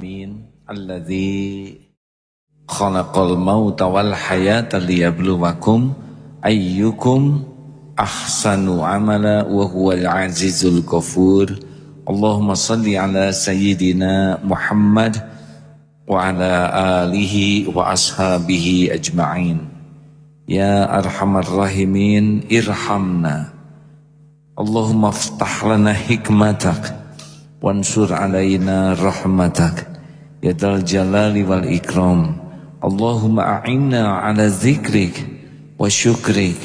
Amin. Alladzi khalaqal mauta wal hayata liyabluwakum ayyukum ahsanu amala wa huwal azizul ghafur. Allahumma salli ala sayyidina Muhammad wa ala alihi wa ashabihi ajma'in. Ya arhamar rahimin irhamna. Allahumma ftah lana hikmatak wansur alaina rahmatak ya dal jalali wal ikram Allahumma a'inna ala zikrik wa syukrik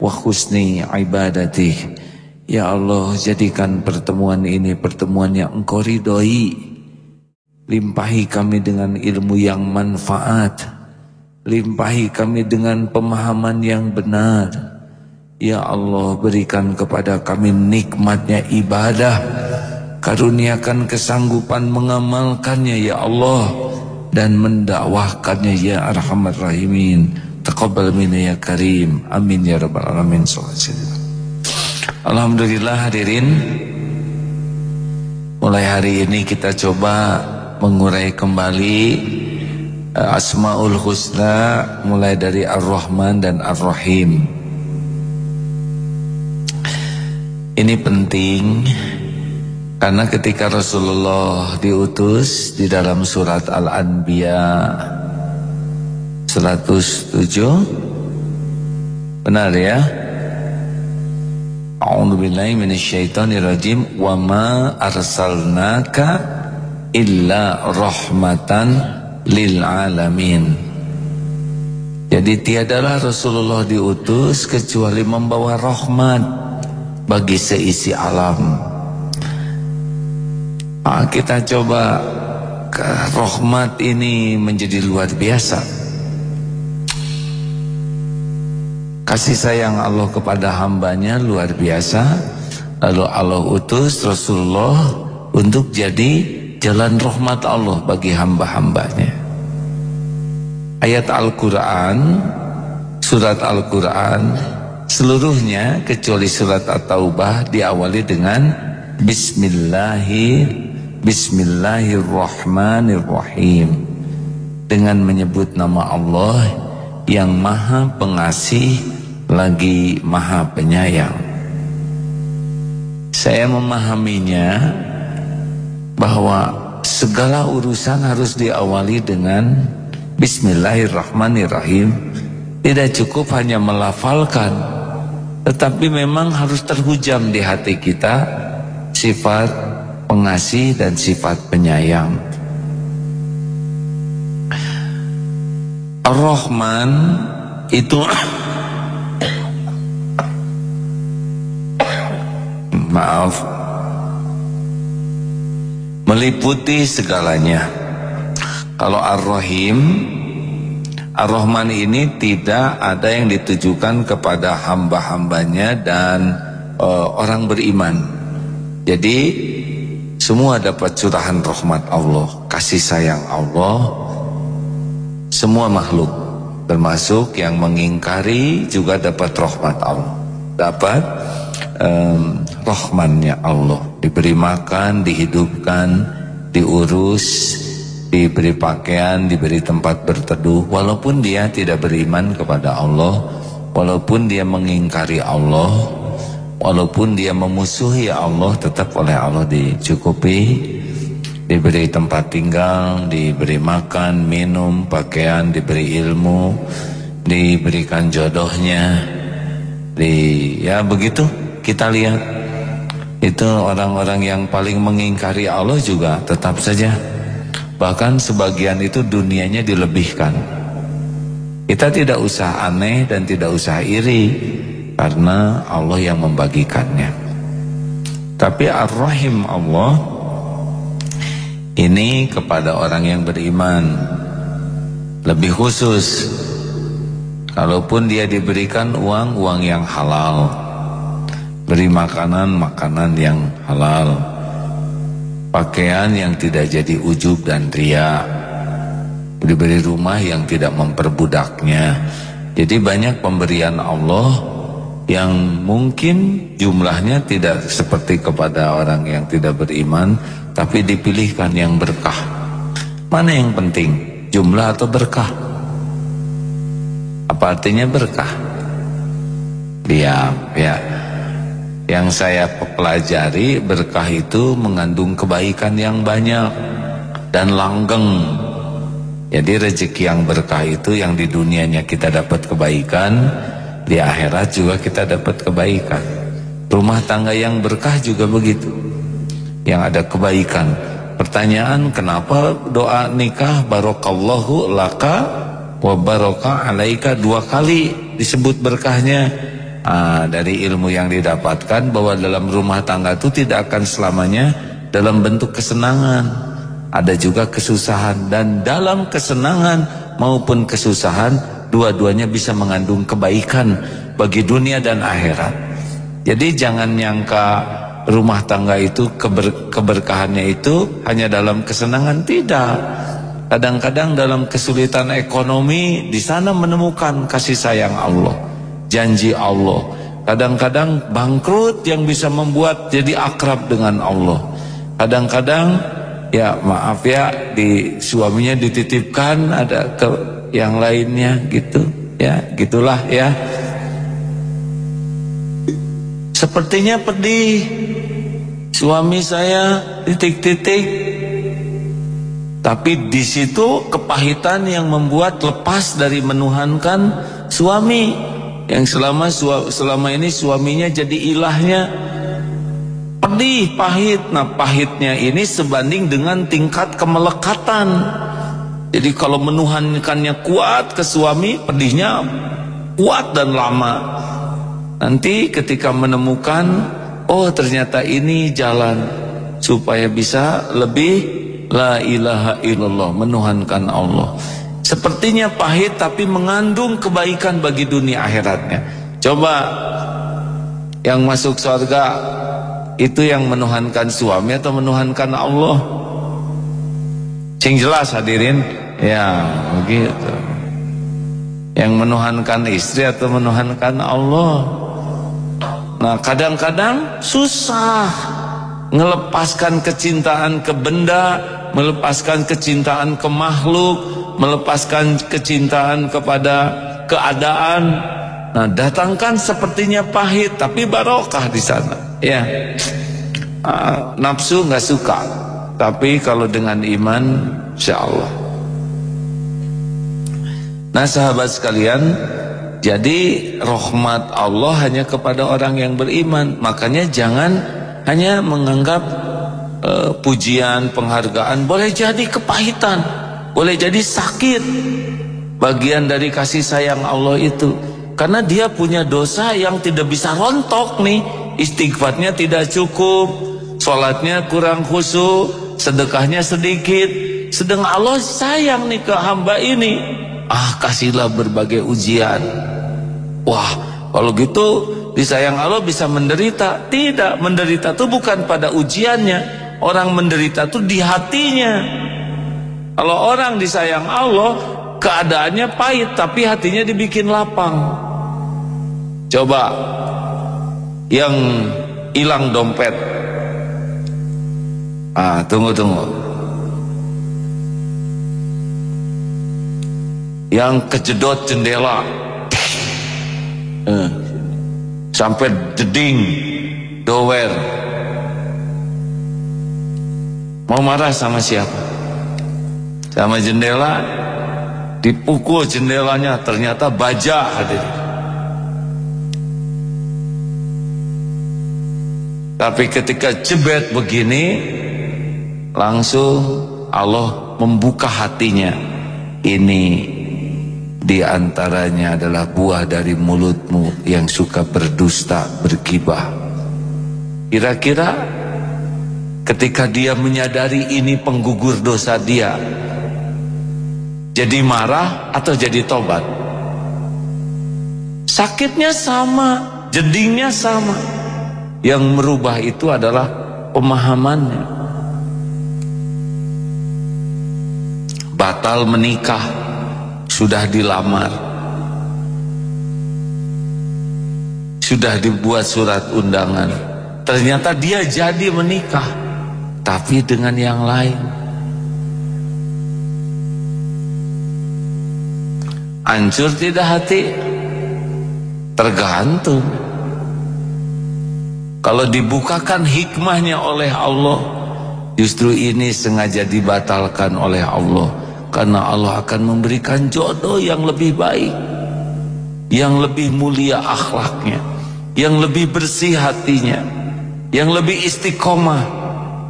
wa husni ibadatik Ya Allah jadikan pertemuan ini pertemuan yang engkau ridhoi. Limpahi kami dengan ilmu yang manfaat. Limpahi kami dengan pemahaman yang benar. Ya Allah berikan kepada kami nikmatnya ibadah Karuniakan kesanggupan mengamalkannya ya Allah dan mendakwahkannya ya Arhamar Rahimin. Taqabbal minna ya Karim. Amin ya rabbal alamin. Alhamdulillah hadirin. Mulai hari ini kita coba mengurai kembali uh, Asmaul Husna mulai dari Ar-Rahman dan Ar-Rahim. Ini penting karena ketika Rasulullah diutus di dalam surat Al-Anbiya 107 benar ya? A'udzu billahi minasyaitonir rajim wa ma arsalnaka illa rahmatan lil alamin. Jadi tiadalah Rasulullah diutus kecuali membawa rahmat bagi seisi alam. Ah, kita coba ke rahmat ini menjadi luar biasa. Kasih sayang Allah kepada hambanya luar biasa. Lalu Allah utus Rasulullah untuk jadi jalan rahmat Allah bagi hamba-hambanya. Ayat Al-Quran, surat Al-Quran, seluruhnya kecuali surat At-Taubah diawali dengan Bismillahirrahmanirrahim Bismillahirrahmanirrahim. Dengan menyebut nama Allah Yang maha pengasih Lagi maha penyayang. Saya memahaminya Bahwa segala urusan harus diawali dengan Bismillahirrahmanirrahim. Tidak cukup hanya melafalkan Tetapi memang harus terhujam di hati kita Sifat pengasih dan sifat penyayang. Ar-Rahman itu maaf meliputi segalanya. Kalau Ar-Rahim Ar-Rahman ini tidak ada yang ditujukan kepada hamba-hambanya dan uh, orang beriman. Jadi semua dapat curahan rahmat Allah, kasih sayang Allah. Semua makhluk termasuk yang mengingkari juga dapat rahmat Allah. Dapat um, rahmannya Allah, diberi makan, dihidupkan, diurus, diberi pakaian, diberi tempat berteduh walaupun dia tidak beriman kepada Allah, walaupun dia mengingkari Allah Walaupun dia memusuhi Allah tetap oleh Allah dicukupi. Diberi tempat tinggal, diberi makan, minum, pakaian, diberi ilmu Diberikan jodohnya. Di, Ya begitu kita lihat. Itu orang-orang yang paling mengingkari Allah juga tetap saja. Bahkan sebagian itu dunianya dilebihkan. Kita tidak usah aneh dan tidak usah iri karena Allah yang membagikannya. Tapi Ar-Rahim Allah ini kepada orang yang beriman lebih khusus. Kalaupun dia diberikan uang, uang yang halal. Beri makanan, makanan yang halal. Pakaian yang tidak jadi ujub dan ria. Diberi rumah yang tidak memperbudaknya. Jadi banyak pemberian Allah yang mungkin jumlahnya tidak seperti kepada orang yang tidak beriman tapi dipilihkan yang berkah Mana yang penting? Jumlah atau berkah? Apa artinya berkah? Diam, ya. Yang saya pelajari berkah itu mengandung kebaikan yang banyak dan langgeng. Jadi rezeki yang berkah itu yang di dunianya kita dapat kebaikan, di akhirat juga kita dapat kebaikan. Rumah tangga yang berkah juga begitu. Yang ada kebaikan. Pertanyaan kenapa doa nikah barokallahu laka wa barokah alaika dua kali disebut berkahnya? Ah, dari ilmu yang didapatkan bahwa dalam rumah tangga itu tidak akan selamanya dalam bentuk kesenangan. Ada juga kesusahan dan dalam kesenangan maupun kesusahan dua-duanya bisa mengandung kebaikan bagi dunia dan akhirat. Jadi jangan nyangka rumah tangga itu keber, keberkahannya itu hanya dalam kesenangan tidak. Kadang-kadang dalam kesulitan ekonomi di sana menemukan kasih sayang Allah, janji Allah. Kadang-kadang bangkrut yang bisa membuat jadi akrab dengan Allah. Kadang-kadang ya maaf ya di suaminya dititipkan ada ke yang lainnya gitu. Ya gitulah ya. Sepertinya pedih. Suami saya titik-titik. Tapi di situ kepahitan yang membuat lepas dari menuhankan suami. Yang selama selama ini suaminya jadi ilahnya. Pedih pahit. Nah pahitnya ini sebanding dengan tingkat kemelekatan jadi kalau menuhankannya kuat ke suami, pedihnya kuat dan lama. Nanti ketika menemukan, oh ternyata ini jalan supaya bisa lebih la ilaha illallah, menuhankan Allah. Sepertinya pahit tapi mengandung kebaikan bagi dunia akhiratnya. Coba yang masuk surga itu yang menuhankan suami atau menuhankan Allah? Sing jelas hadirin Ya begitu. Yang menuhankan istri atau menuhankan Allah. Nah kadang-kadang susah Melepaskan kecintaan ke benda Melepaskan kecintaan ke makhluk Melepaskan kecintaan kepada keadaan. Nah datangkan sepertinya pahit Tapi barokah di sana. Ya. Uh, Nafsu nggak suka tapi kalau dengan iman Insya Allah Nah sahabat sekalian Jadi rahmat Allah hanya kepada orang yang beriman. Makanya jangan hanya menganggap uh, Pujian, penghargaan Boleh jadi kepahitan Boleh jadi sakit Bagian dari kasih sayang Allah itu. Karena dia punya dosa yang tidak bisa rontok nih. Istighfatnya tidak cukup Sholatnya kurang khusyuk sedekahnya sedikit. Sedang Allah sayang nih ke hamba ini. Ah kasihlah berbagai ujian. Wah kalau gitu disayang Allah bisa menderita. Tidak menderita itu bukan pada ujiannya. Orang menderita itu di hatinya. Kalau orang disayang Allah keadaannya pahit tapi hatinya dibikin lapang. Coba yang hilang dompet Ah, tunggu tunggu. Yang kejedot jendela. Eh, sampai jeding dower. Mau marah sama siapa? Sama jendela dipukul jendelanya ternyata baja hadirin. Tapi ketika jebet begini Langsung Allah membuka hatinya. Ini di antaranya adalah buah dari mulutmu yang suka berdusta, bergibah. Kira-kira ketika dia menyadari ini penggugur dosa dia, jadi marah atau jadi tobat? Sakitnya sama, jedingnya sama. Yang merubah itu adalah pemahamannya. batal menikah sudah dilamar. Sudah dibuat surat undangan. Ternyata dia jadi menikah tapi dengan yang lain. Hancur tidak hati? Tergantung. Kalau dibukakan hikmahnya oleh Allah Justru ini sengaja dibatalkan oleh Allah. Karena Allah akan memberikan jodoh yang lebih baik. Yang lebih mulia akhlaknya. Yang lebih bersih hatinya. Yang lebih istiqomah.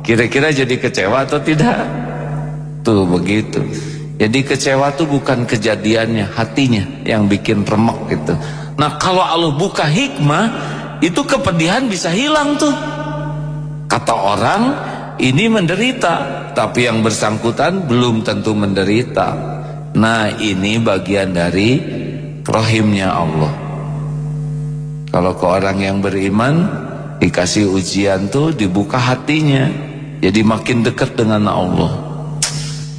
Kira-kira jadi kecewa atau tidak? Tuh begitu. Jadi kecewa tuh bukan kejadiannya, hatinya yang bikin remek gitu. Nah kalau Allah buka hikmah, itu kepedihan bisa hilang tuh kata orang ini menderita tapi yang bersangkutan belum tentu menderita. Nah ini bagian dari rohimnya Allah. Kalau ke orang yang beriman dikasih ujian tuh dibuka hatinya jadi makin dekat dengan Allah.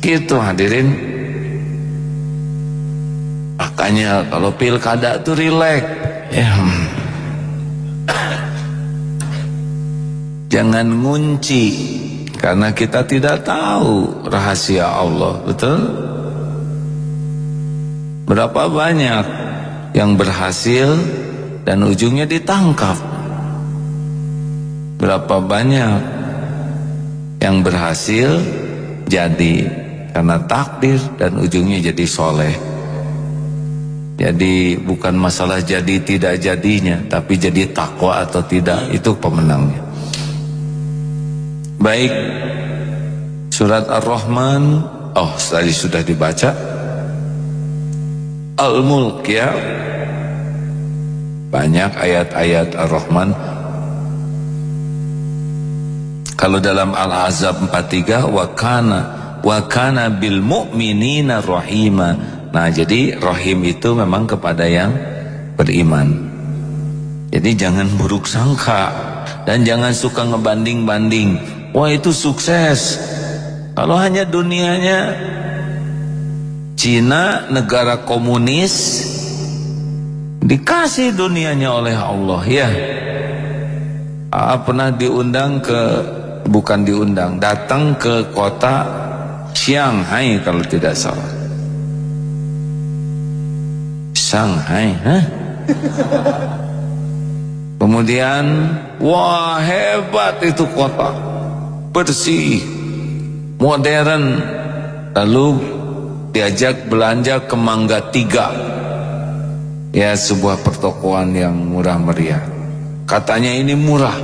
Gitu hadirin. Makanya kalau pilkada tuh rileks. Ya. Jangan ngunci karena kita tidak tahu rahasia Allah, betul? Berapa banyak yang berhasil dan ujungnya ditangkap? Berapa banyak yang berhasil jadi karena takdir dan ujungnya jadi soleh? Jadi bukan masalah jadi tidak jadinya, tapi jadi takwa atau tidak itu pemenangnya. Baik. Surat Ar-Rahman. Oh tadi sudah dibaca. Al-Mulk ya. Banyak ayat-ayat Ar-Rahman. Kalau dalam Al-Azab 43 Wakana Wakana bil mu'minina rahima. Nah jadi rahim itu memang kepada yang beriman. Jadi jangan buruk sangka Dan jangan suka ngebanding-banding Wah itu sukses. Kalau hanya dunianya Cina negara komunis Dikasih dunianya oleh Allah ya. Ah, Pernah diundang ke Bukan diundang Datang ke kota Shanghai kalau tidak salah. Shanghai huh? Kemudian Wah hebat itu kota bersih, modern, lalu diajak belanja ke Mangga Tiga, ya sebuah pertokoan yang murah meriah. Katanya ini murah.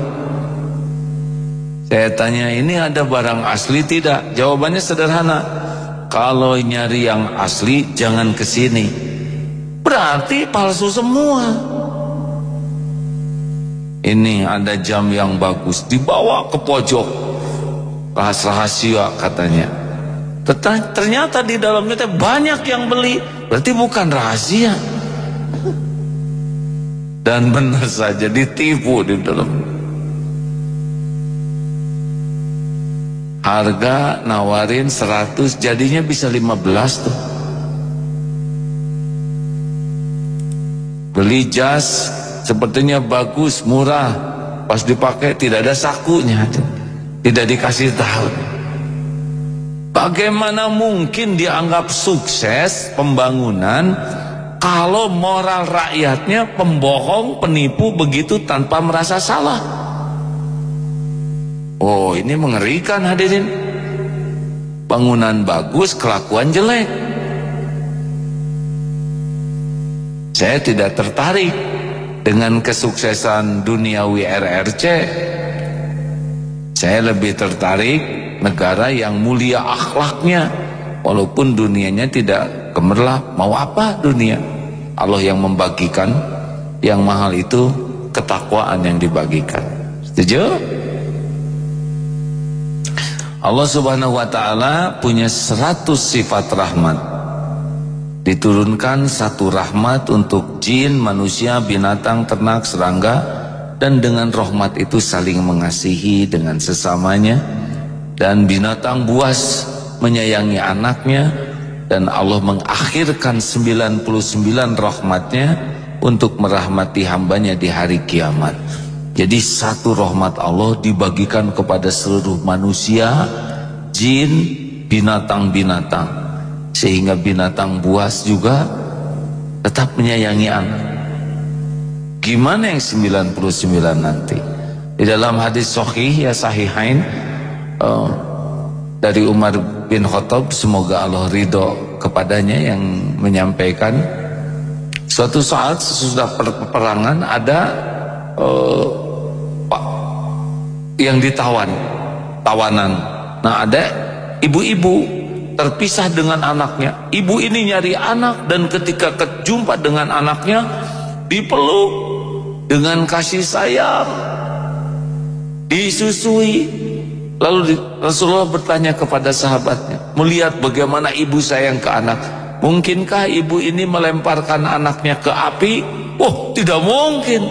Saya tanya ini ada barang asli tidak? Jawabannya sederhana. Kalau nyari yang asli jangan ke sini. Berarti palsu semua. Ini ada jam yang bagus dibawa ke pojok rahasia katanya. Ternyata di dalamnya banyak yang beli. Berarti bukan rahasia. Dan benar saja ditipu di dalam. Harga nawarin 100 jadinya bisa 15 tuh. Beli jas sepertinya bagus murah. Pas dipakai tidak ada sakunya tidak dikasih tahu. Bagaimana mungkin dianggap sukses pembangunan kalau moral rakyatnya pembohong, penipu begitu tanpa merasa salah? Oh, ini mengerikan hadirin. Bangunan bagus, kelakuan jelek. Saya tidak tertarik dengan kesuksesan duniawi RRC saya lebih tertarik negara yang mulia akhlaknya walaupun dunianya tidak gemerlap. Mau apa dunia? Allah yang membagikan yang mahal itu ketakwaan yang dibagikan. Setuju? Allah Subhanahu wa taala punya 100 sifat rahmat. Diturunkan satu rahmat untuk jin, manusia, binatang, ternak, serangga dan dengan rahmat itu saling mengasihi dengan sesamanya. Dan binatang buas menyayangi anaknya. Dan Allah mengakhirkan 99 rahmatnya untuk merahmati hambanya di hari kiamat. Jadi satu rahmat Allah dibagikan kepada seluruh manusia jin binatang-binatang. Sehingga binatang buas juga tetap menyayangi anak. Gimana yang 99 nanti? Di dalam hadis sahih ya sahihain uh, dari Umar bin Khattab semoga Allah ridho kepadanya yang menyampaikan suatu saat sesudah peperangan ada uh, yang ditawan tawanan nah ada ibu-ibu terpisah dengan anaknya ibu ini nyari anak dan ketika kejumpa dengan anaknya dipeluk dengan kasih sayang disusui lalu Rasulullah bertanya kepada sahabatnya melihat bagaimana ibu sayang ke anak mungkinkah ibu ini melemparkan anaknya ke api oh tidak mungkin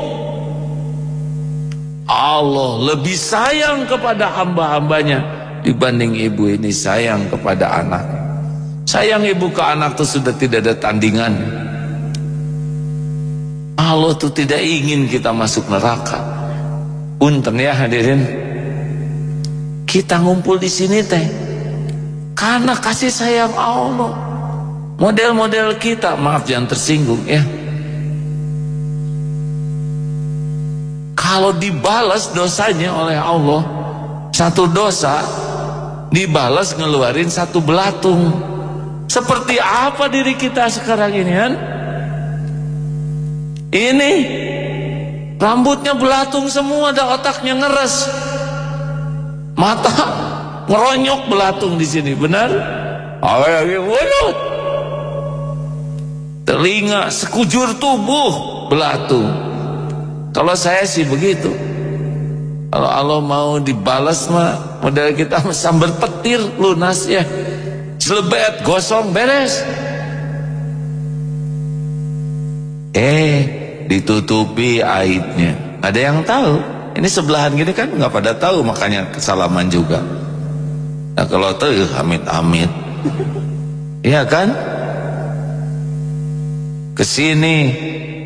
Allah lebih sayang kepada hamba-hambanya dibanding ibu ini sayang kepada anak. Sayang ibu ke anak itu sudah tidak ada tandingan. Allah itu tidak ingin kita masuk neraka. Unten ya hadirin. Kita ngumpul di sini teh karena kasih sayang Allah. Model-model kita, maaf jangan tersinggung ya kalau dibalas dosanya oleh Allah satu dosa dibalas ngeluarin satu belatung seperti apa diri kita sekarang ini kan ini rambutnya belatung semua ada otaknya ngeres mata ngeronyok belatung di sini benar mulut telinga sekujur tubuh belatung kalau saya sih begitu. Kalau Allah mau dibalas mah model kita sambar petir lunas ya. Selebet gosong beres. Eh, ditutupi aibnya. Ada yang tahu? Ini sebelahan gini kan nggak pada tahu makanya kesalaman juga. Nah kalau tahu amit-amit. Iya kan? Ke sini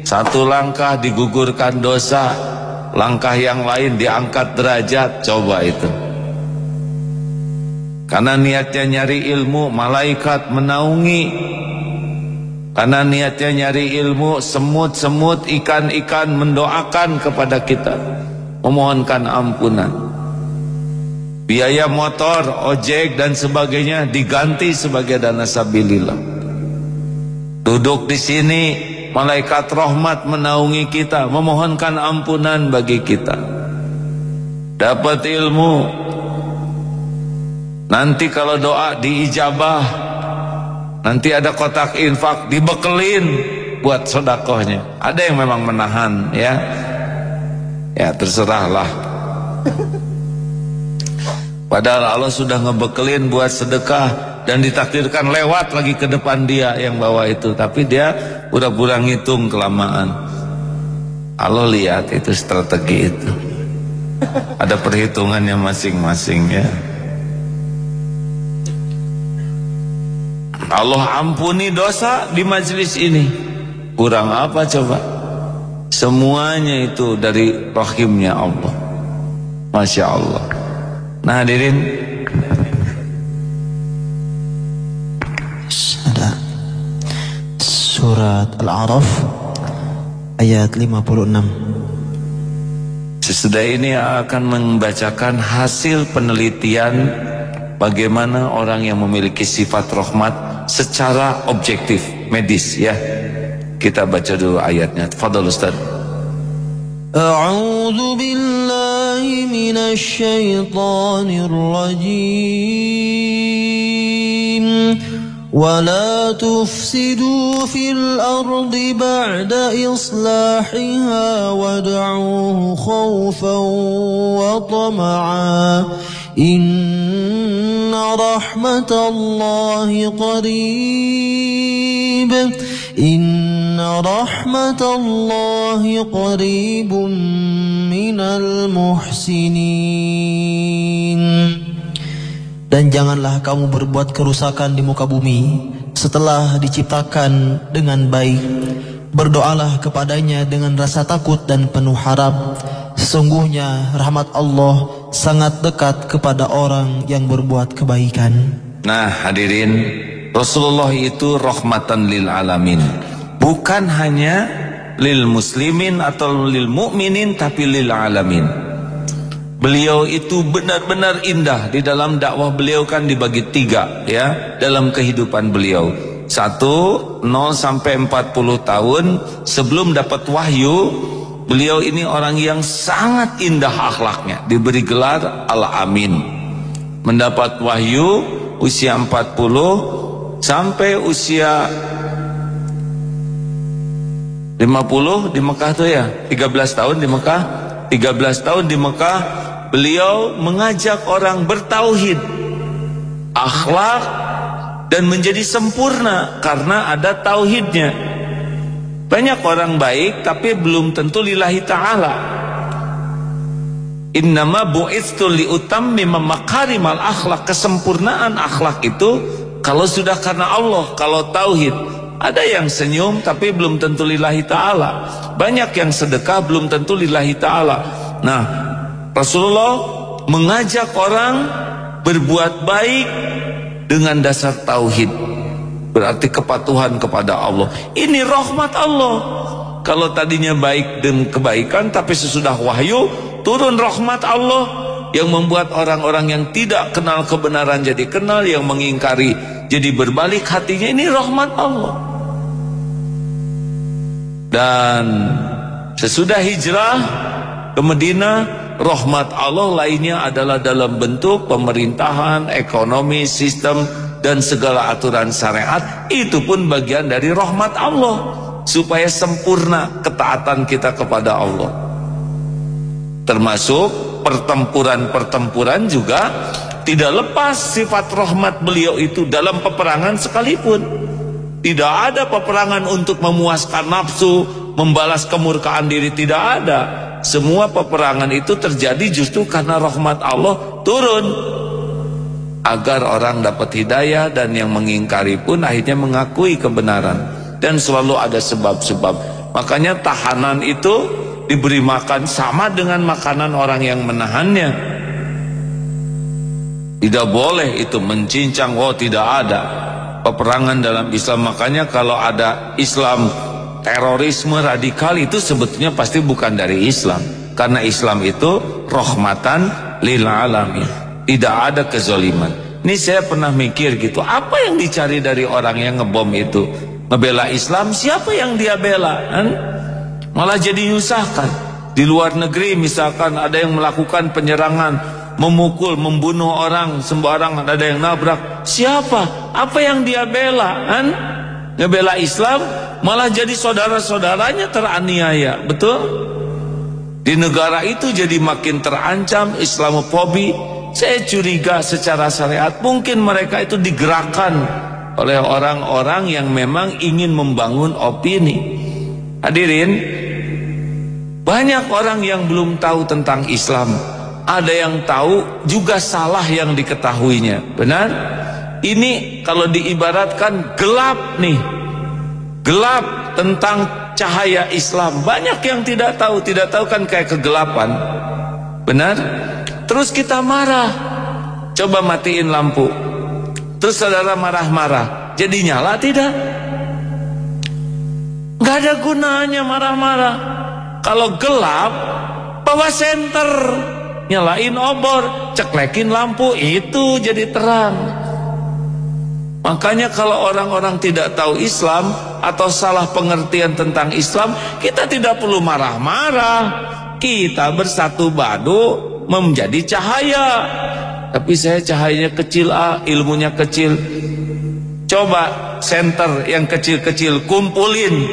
satu langkah digugurkan dosa, langkah yang lain diangkat derajat, coba itu. Karena niatnya nyari ilmu, malaikat menaungi. Karena niatnya nyari ilmu, semut-semut, ikan-ikan mendoakan kepada kita. Memohonkan ampunan. Biaya motor, ojek dan sebagainya diganti sebagai dana sabilillah. Duduk di sini malaikat rahmat menaungi kita memohonkan ampunan bagi kita dapat ilmu nanti kalau doa diijabah nanti ada kotak infak dibekelin buat sodakohnya. Ada yang memang menahan ya. Ya terserahlah. Padahal Allah sudah ngebekelin buat sedekah dan ditakdirkan lewat lagi ke depan dia yang bawa itu. Tapi dia udah pura ngitung kelamaan. Allah lihat itu strategi itu. Ada perhitungannya masing-masing ya Allah ampuni dosa di majelis ini. Kurang apa coba? Semuanya itu dari rahimnya Allah. Masya Allah. Nah hadirin. Surat Al-A'raf ayat 56. Sesudah ini akan membacakan hasil penelitian bagaimana orang yang memiliki sifat rahmat secara objektif medis ya. Kita baca dulu ayatnya. Fadal Ustaz. A'udzu billahi minasy syaithanir rajim. ولا تفسدوا في الأرض بعد إصلاحها ودعوه خوفا وطمعا إن رحمة الله قريب إن رحمة الله قريب من المحسنين Dan janganlah kamu berbuat kerusakan di muka bumi setelah diciptakan dengan baik. Berdoalah kepadanya dengan rasa takut dan penuh harap. Sesungguhnya rahmat Allah sangat dekat kepada orang yang berbuat kebaikan. Nah hadirin, Rasulullah itu rahmatan lil alamin. bukan hanya lil muslimin atau lil mu'minin tapi lil alamin beliau itu benar-benar indah di dalam dakwah beliau kan dibagi tiga ya dalam kehidupan beliau satu 0 sampai 40 tahun sebelum dapat wahyu beliau ini orang yang sangat indah akhlaknya. Diberi gelar al-amin. Mendapat wahyu usia 40 sampai usia 50 di Mekah tuh ya. 13 tahun di Mekah. 13 tahun di Mekah beliau mengajak orang bertauhid akhlak dan menjadi sempurna karena ada tauhidnya banyak orang baik tapi belum tentu lillahi ta'ala innama bu'istu liutammima makarimal akhlak kesempurnaan akhlak itu kalau sudah karena Allah kalau tauhid ada yang senyum tapi belum tentu lillahi ta'ala. Banyak yang sedekah belum tentu lillahi ta'ala. Nah, Rasulullah mengajak orang berbuat baik dengan dasar tauhid. Berarti kepatuhan kepada Allah. Ini rahmat Allah. Kalau tadinya baik dan kebaikan tapi sesudah wahyu turun rahmat Allah yang membuat orang-orang yang tidak kenal kebenaran jadi kenal, yang mengingkari jadi berbalik hatinya ini rahmat Allah. Dan sesudah hijrah ke Medina, rahmat Allah lainnya adalah dalam bentuk pemerintahan, ekonomi, sistem dan segala aturan syariat. Itu pun bagian dari rahmat Allah supaya sempurna ketaatan kita kepada Allah. Termasuk pertempuran-pertempuran juga tidak lepas sifat rahmat beliau itu dalam peperangan sekalipun. Tidak ada peperangan untuk memuaskan nafsu, membalas kemurkaan diri, tidak ada. Semua peperangan itu terjadi justru karena rahmat Allah turun. Agar orang dapat hidayah dan yang mengingkari pun akhirnya mengakui kebenaran. Dan selalu ada sebab-sebab. Makanya tahanan itu diberi makan sama dengan makanan orang yang menahannya. Tidak boleh itu mencincang, oh tidak ada peperangan dalam Islam makanya kalau ada Islam terorisme radikal itu sebetulnya pasti bukan dari Islam karena Islam itu rahmatan lil alamin tidak ada kezaliman ini saya pernah mikir gitu apa yang dicari dari orang yang ngebom itu ngebela Islam siapa yang dia bela kan? malah jadi nyusahkan di luar negeri misalkan ada yang melakukan penyerangan memukul, membunuh orang sembarang ada yang nabrak. Siapa? Apa yang dia bela? Kan? Ngebela Islam malah jadi saudara-saudaranya teraniaya. Betul? Di negara itu jadi makin terancam Islamofobi. Saya curiga secara syariat mungkin mereka itu digerakkan oleh orang-orang yang memang ingin membangun opini. Hadirin, banyak orang yang belum tahu tentang Islam. Ada yang tahu juga salah yang diketahuinya. Benar? Ini kalau diibaratkan gelap nih. Gelap tentang cahaya Islam. Banyak yang tidak tahu. Tidak tahu kan kayak kegelapan. Benar terus kita marah. Coba matiin lampu. Terus saudara marah-marah. Jadi nyala tidak? Gak ada gunanya marah-marah. Kalau gelap bawa senter. Nyalain obor, ceklekin lampu, itu jadi terang. Makanya kalau orang-orang tidak tahu Islam atau salah pengertian tentang Islam, kita tidak perlu marah-marah. Kita bersatu badu menjadi cahaya. Tapi saya cahayanya kecil ah, ilmunya kecil. Coba senter yang kecil-kecil kumpulin.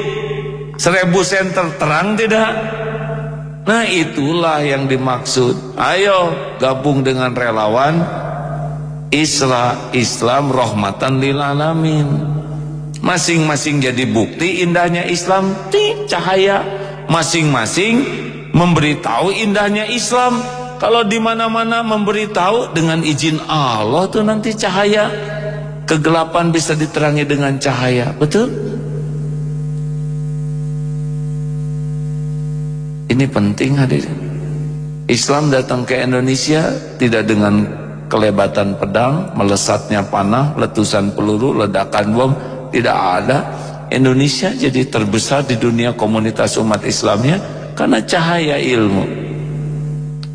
Seribu senter terang tidak? Nah itulah yang dimaksud Ayo gabung dengan relawan Isra Islam rahmatan lil alamin Masing-masing jadi bukti indahnya Islam di cahaya Masing-masing memberitahu indahnya Islam Kalau di mana-mana memberitahu dengan izin Allah tuh nanti cahaya Kegelapan bisa diterangi dengan cahaya Betul? Ini penting hadir. Islam datang ke Indonesia tidak dengan kelebatan pedang, melesatnya panah, letusan peluru, ledakan bom, tidak ada. Indonesia jadi terbesar di dunia komunitas umat Islamnya karena cahaya ilmu.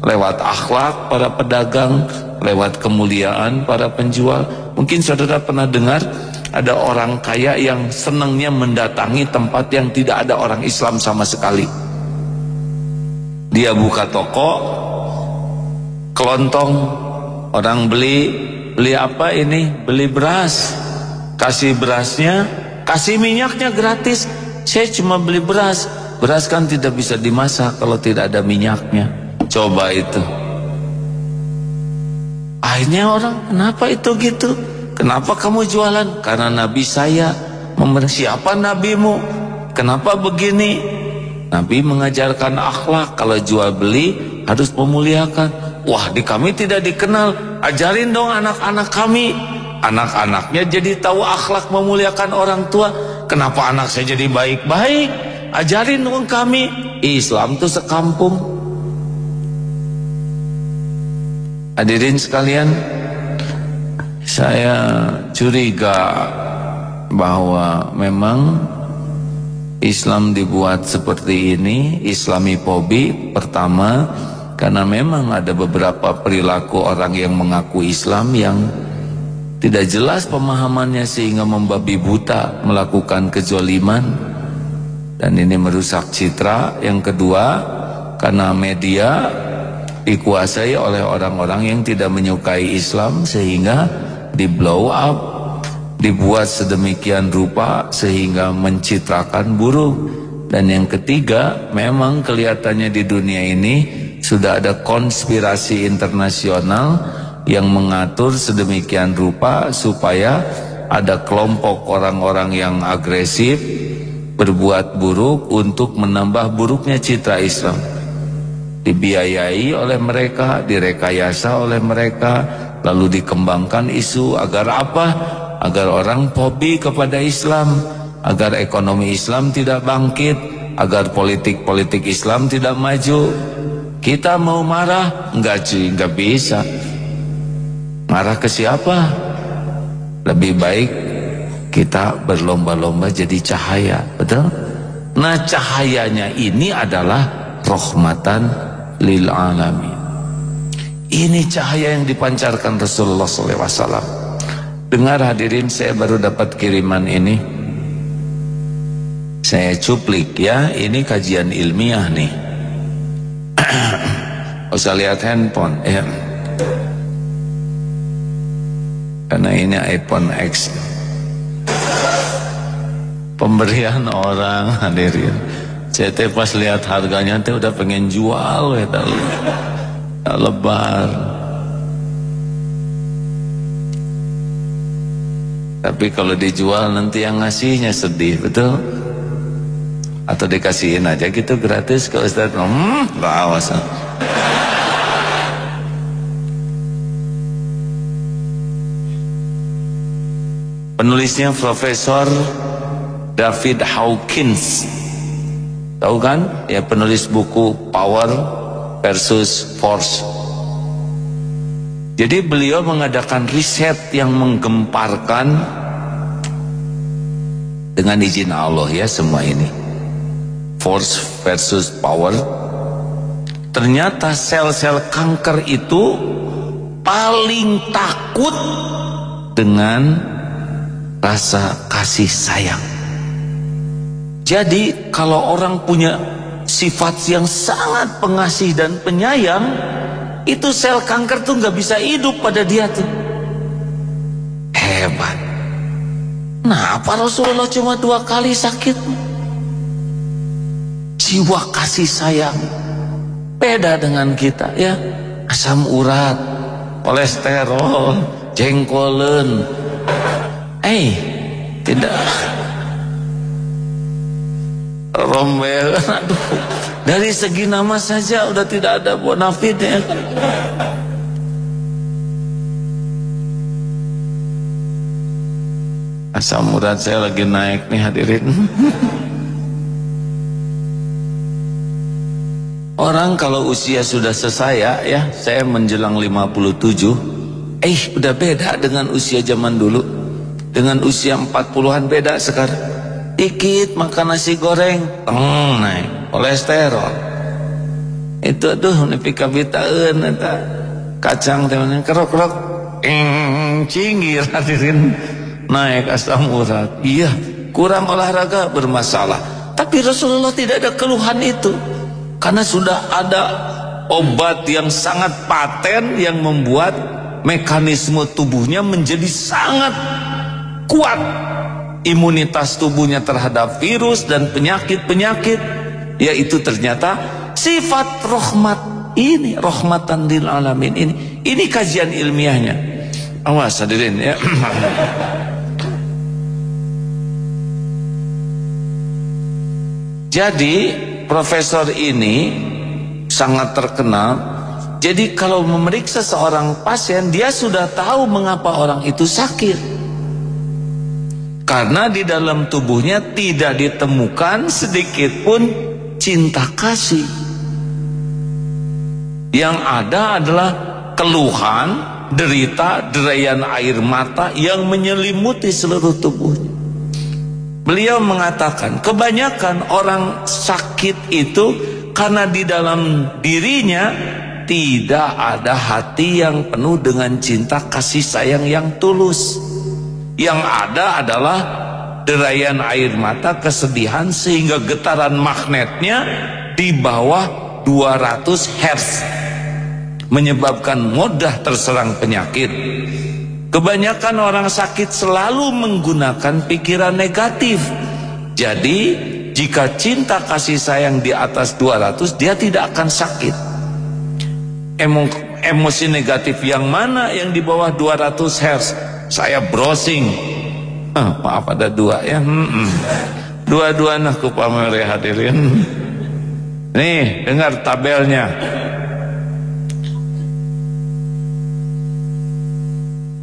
Lewat akhlak para pedagang, lewat kemuliaan para penjual. Mungkin saudara pernah dengar ada orang kaya yang senangnya mendatangi tempat yang tidak ada orang Islam sama sekali. Dia buka toko, kelontong, orang beli, beli apa ini? Beli beras. Kasih berasnya, Kasih minyaknya gratis. Saya cuma beli beras. Beras kan tidak bisa dimasak kalau tidak ada minyaknya. Coba itu. Akhirnya orang, kenapa itu gitu? Kenapa kamu jualan? Karena Nabi saya siapa nabimu? Kenapa begini? Nabi mengajarkan akhlak kalau jual beli harus memuliakan. Wah di kami tidak dikenal. Ajarin dong anak-anak kami. Anak-anaknya jadi tahu akhlak memuliakan orang tua. Kenapa anak saya jadi baik-baik? Ajarin dong kami. Islam tuh sekampung. Hadirin sekalian, saya curiga bahwa memang Islam dibuat seperti ini, Islami pobi pertama karena memang ada beberapa perilaku orang yang mengaku Islam yang tidak jelas pemahamannya sehingga membabi buta melakukan kejoliman dan ini merusak citra. Yang kedua karena media dikuasai oleh orang-orang yang tidak menyukai Islam sehingga di blow up dibuat sedemikian rupa sehingga mencitrakan buruk dan yang ketiga memang kelihatannya di dunia ini sudah ada konspirasi internasional yang mengatur sedemikian rupa supaya ada kelompok orang-orang yang agresif berbuat buruk untuk menambah buruknya citra Islam dibiayai oleh mereka direkayasa oleh mereka lalu dikembangkan isu agar apa agar orang pobi kepada Islam agar ekonomi Islam tidak bangkit agar politik-politik Islam tidak maju kita mau marah enggak sih enggak bisa Marah ke siapa? Lebih baik kita berlomba-lomba jadi cahaya, betul? Nah cahayanya ini adalah rahmatan lil alamin. Ini cahaya yang dipancarkan Rasulullah SAW. Dengar hadirin, saya baru dapat kiriman ini. Saya cuplik ya, ini kajian ilmiah nih. Usah lihat handphone, ya karena ini iPhone X pemberian orang hadirin teh pas lihat harganya teh udah pengen jual ya tahu lebar. Tapi kalau dijual nanti yang ngasihnya sedih betul? Atau dikasihin aja gitu gratis ke Ustaz hmm awas Penulisnya Profesor David Hawkins. Tahu kan? Ya penulis buku Power versus Force. Jadi beliau mengadakan riset yang menggemparkan dengan izin Allah ya semua ini. Force versus power. Ternyata sel-sel kanker itu paling takut dengan rasa kasih sayang. Jadi kalau orang punya sifat yang sangat pengasih dan penyayang, itu sel kanker tuh nggak bisa hidup pada dia tuh. Hebat. Nah, apa Rasulullah cuma dua kali sakit? Jiwa kasih sayang beda dengan kita ya. Asam urat, kolesterol, jengkolen, Eh, tidak. Rombel, aduh. Dari segi nama saja udah tidak ada bonafidnya. Asam urat saya lagi naik nih hadirin. Orang kalau usia sudah sesaya ya, saya menjelang 57, eh udah beda dengan usia zaman dulu dengan usia 40-an beda sekarang dikit makan nasi goreng. Teng naik. Kolesterol. Itu aduh nepi kabitaeun eta. Kacang teh kerok-kerok. Eng cinggir hadirin. Naik asam urat iya kurang olahraga bermasalah. Tapi Rasulullah tidak ada keluhan itu. Karena sudah ada obat yang sangat paten yang membuat mekanisme tubuhnya menjadi sangat kuat imunitas tubuhnya terhadap virus dan penyakit-penyakit yaitu ternyata sifat rahmat ini rahmatan lil alamin ini ini kajian ilmiahnya awas hadirin ya jadi profesor ini sangat terkenal. Jadi kalau memeriksa seorang pasien, dia sudah tahu mengapa orang itu sakit. Karena di dalam tubuhnya tidak ditemukan sedikit pun cinta kasih. Yang ada adalah keluhan, derita, derayan air mata yang menyelimuti seluruh tubuhnya. Beliau mengatakan, kebanyakan orang sakit itu karena di dalam dirinya tidak ada hati yang penuh dengan cinta kasih sayang yang tulus yang ada adalah derayan air mata kesedihan sehingga getaran magnetnya di bawah 200 Hz menyebabkan mudah terserang penyakit. Kebanyakan orang sakit selalu menggunakan pikiran negatif. Jadi jika cinta kasih sayang di atas 200 dia tidak akan sakit. Emo, emosi negatif yang mana yang di bawah 200 Hz saya browsing. Ah, maaf ada dua ya. Hmm -hmm. dua-dua nah ku pamere hadirin. Nih dengar tabelnya.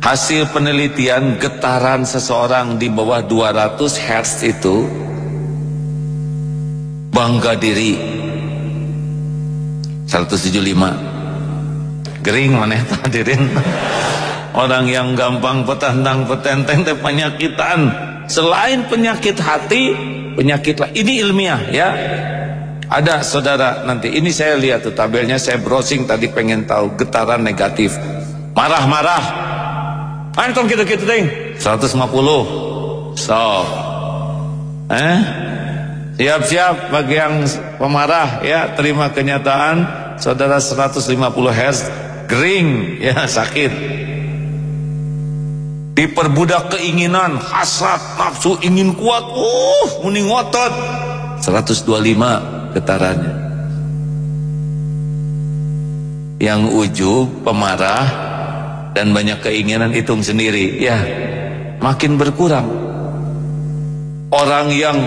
Hasil penelitian getaran seseorang di bawah 200 Hz itu bangga diri. 175 gering mana hadirin orang yang gampang petandang petenteng teh penyakitan. Selain penyakit hati penyakit ini ilmiah ya. Ada saudara nanti ini saya lihat tuh tabelnya saya browsing tadi pengen tahu getaran negatif. Marah-marah. Antum gitu-gitu ding 150 so eh? Siap-siap bagi yang pemarah ya. Terima kenyataan. Saudara 150 Hz kering ya sakit. Diperbudak keinginan, hasrat, nafsu ingin kuat, uh muni ngotot 125 getarannya. Yang ujub, pemarah dan banyak keinginan hitung sendiri ya makin berkurang. Orang yang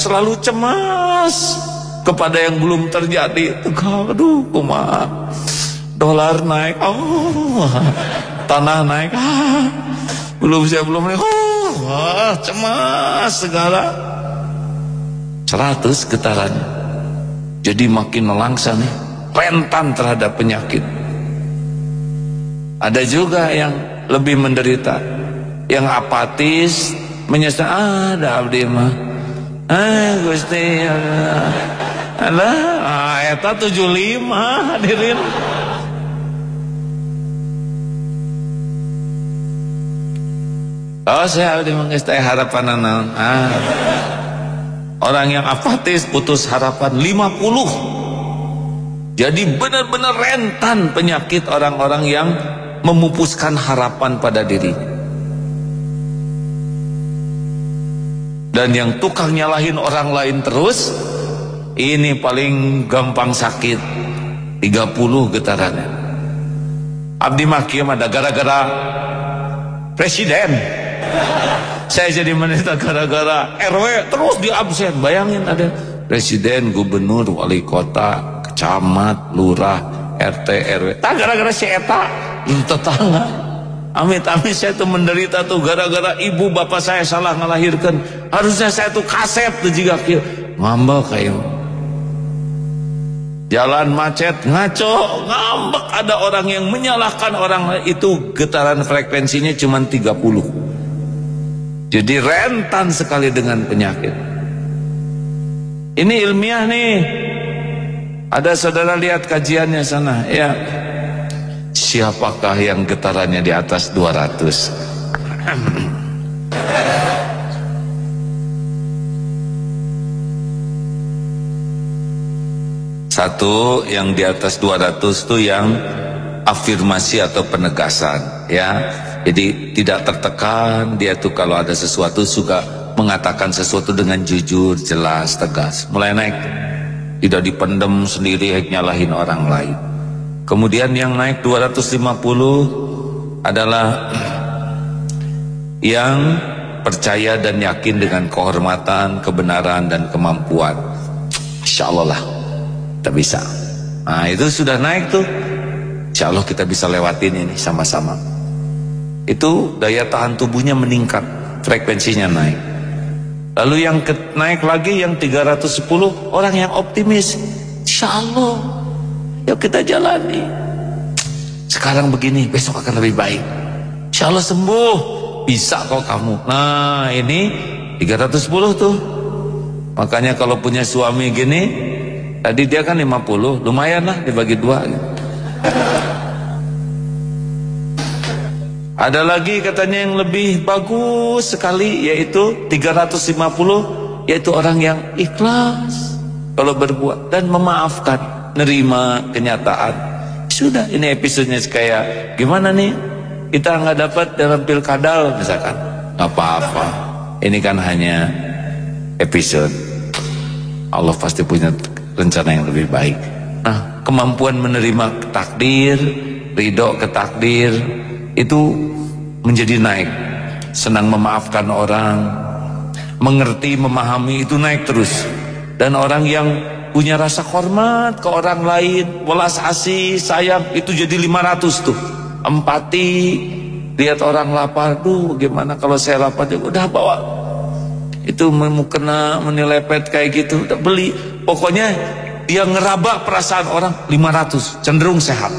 selalu cemas kepada yang belum terjadi. Aduh, kumaha. Dolar naik, oh, tanah naik, ah, belum saya belum naik, oh, wah, cemas segala. Seratus getarannya. Jadi makin melangsa nih, rentan terhadap penyakit. Ada juga yang lebih menderita, yang apatis, menyesal, ah, ada abdi mah Ah Gusti Allah. Alah, ah, eta 75 hadirin. Oh saya udah mengestai harapan naon. Ah. Orang yang apatis putus harapan 50. Jadi benar-benar rentan penyakit orang-orang yang memupuskan harapan pada dirinya. dan yang tukang nyalahin orang lain terus ini paling gampang sakit 30 getarannya Abdi Makiem ada gara-gara presiden saya jadi menista gara-gara RW terus di absen bayangin ada presiden, gubernur, wali kota kecamat, lurah, RT, RW tak gara-gara si Eta tetangga Amit-amit saya tuh menderita tuh gara-gara ibu bapak saya salah ngelahirkan. Harusnya saya tuh kaset tuh jika kira. Ngambek kayak. Jalan macet ngaco, ngambek ada orang yang menyalahkan orang itu getaran frekuensinya cuma 30. Jadi rentan sekali dengan penyakit. Ini ilmiah nih. Ada saudara lihat kajiannya sana, ya. Siapakah yang getarannya di atas 200? Satu yang di atas 200 itu yang afirmasi atau penegasan ya. Jadi tidak tertekan dia tuh kalau ada sesuatu suka mengatakan sesuatu dengan jujur, jelas, tegas. Mulai naik. Tidak dipendem sendiri nyalahin orang lain. Kemudian yang naik 250 adalah yang percaya dan yakin dengan kehormatan, kebenaran dan kemampuan. Insya Allah lah kita bisa nah itu sudah naik tuh Insya Allah kita bisa lewatin ini sama-sama itu daya tahan tubuhnya meningkat frekuensinya naik. Lalu yang ke, naik lagi yang 310 orang yang optimis. Insya Allah yuk kita jalani. Sekarang begini besok akan lebih baik. Insya Allah sembuh. Bisa kok kamu. Nah ini 310 tuh. Makanya kalau punya suami gini Tadi dia kan 50, lumayan lah dibagi dua. Ada lagi katanya yang lebih bagus sekali yaitu 350 yaitu orang yang ikhlas kalau berbuat dan memaafkan, nerima kenyataan. Sudah ini episodenya kayak gimana nih? Kita nggak dapat dalam pilkada misalkan. apa-apa. Ini kan hanya episode. Allah pasti punya rencana yang lebih baik. Nah, kemampuan menerima takdir, ridho ke takdir itu menjadi naik. Senang memaafkan orang, mengerti, memahami itu naik terus. Dan orang yang punya rasa hormat ke orang lain, welas asih, sayang itu jadi 500 tuh. Empati, lihat orang lapar, tuh gimana kalau saya lapar, udah bawa itu kena menilepet kayak gitu udah beli pokoknya dia ngeraba perasaan orang 500 cenderung sehat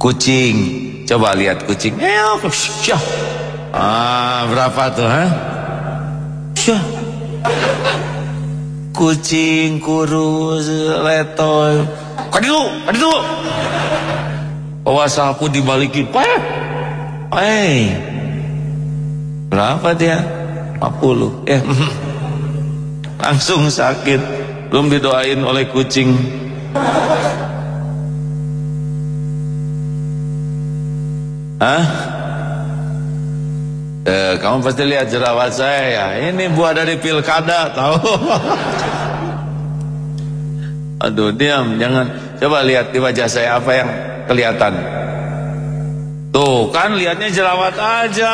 kucing coba lihat kucing eh ah berapa tuh ha kucing kurus letoy kadi dulu kadi dulu bawa sapu dibalikin eh eh Berapa dia? 50. Ya. Langsung sakit. Belum didoain oleh kucing. Hah? Eh, kamu pasti lihat jerawat saya ya. Ini buah dari pilkada, tahu? Aduh, diam, jangan. Coba lihat di wajah saya apa yang kelihatan. Tuh, kan lihatnya jerawat aja.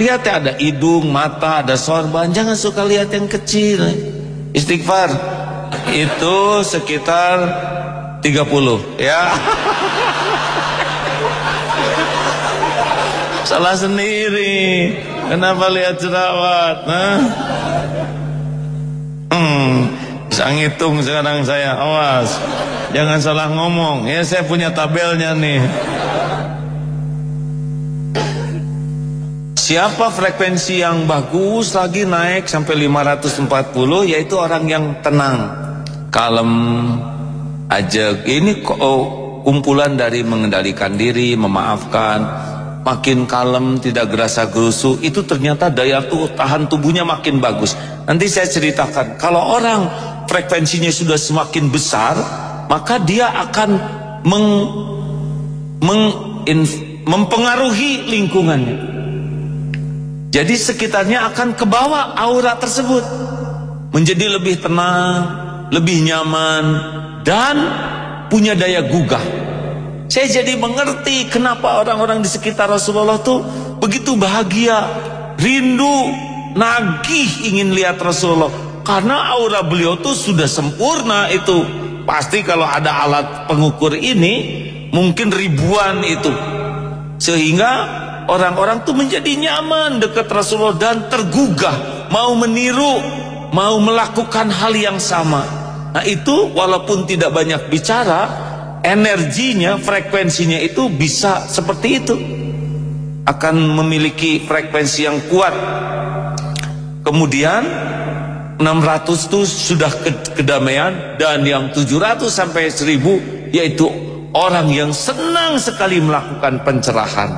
Lihat ya ada hidung, mata, ada sorban. Jangan suka lihat yang kecil. Istighfar. Itu sekitar 30 ya. Salah sendiri. Kenapa lihat jerawat? Nah. Hmm, bisa ngitung sekarang saya. Awas. Jangan salah ngomong. Ya saya punya tabelnya nih. Siapa frekuensi yang bagus lagi naik sampai 540 yaitu orang yang tenang, kalem, aja. Ini oh, kumpulan dari mengendalikan diri, memaafkan, makin kalem, tidak gerasa gerusu, itu ternyata daya tuh tahan tubuhnya makin bagus. Nanti saya ceritakan, kalau orang frekuensinya sudah semakin besar, maka dia akan meng, meng, in, mempengaruhi lingkungannya. Jadi sekitarnya akan kebawa aura tersebut menjadi lebih tenang, lebih nyaman dan punya daya gugah. Saya jadi mengerti kenapa orang-orang di sekitar Rasulullah tuh begitu bahagia, rindu, nagih ingin lihat Rasulullah karena aura beliau tuh sudah sempurna itu. Pasti kalau ada alat pengukur ini mungkin ribuan itu. Sehingga orang-orang tuh menjadi nyaman dekat Rasulullah dan tergugah mau meniru mau melakukan hal yang sama nah itu walaupun tidak banyak bicara energinya frekuensinya itu bisa seperti itu akan memiliki frekuensi yang kuat kemudian 600 itu sudah kedamaian dan yang 700 sampai 1000 yaitu orang yang senang sekali melakukan pencerahan.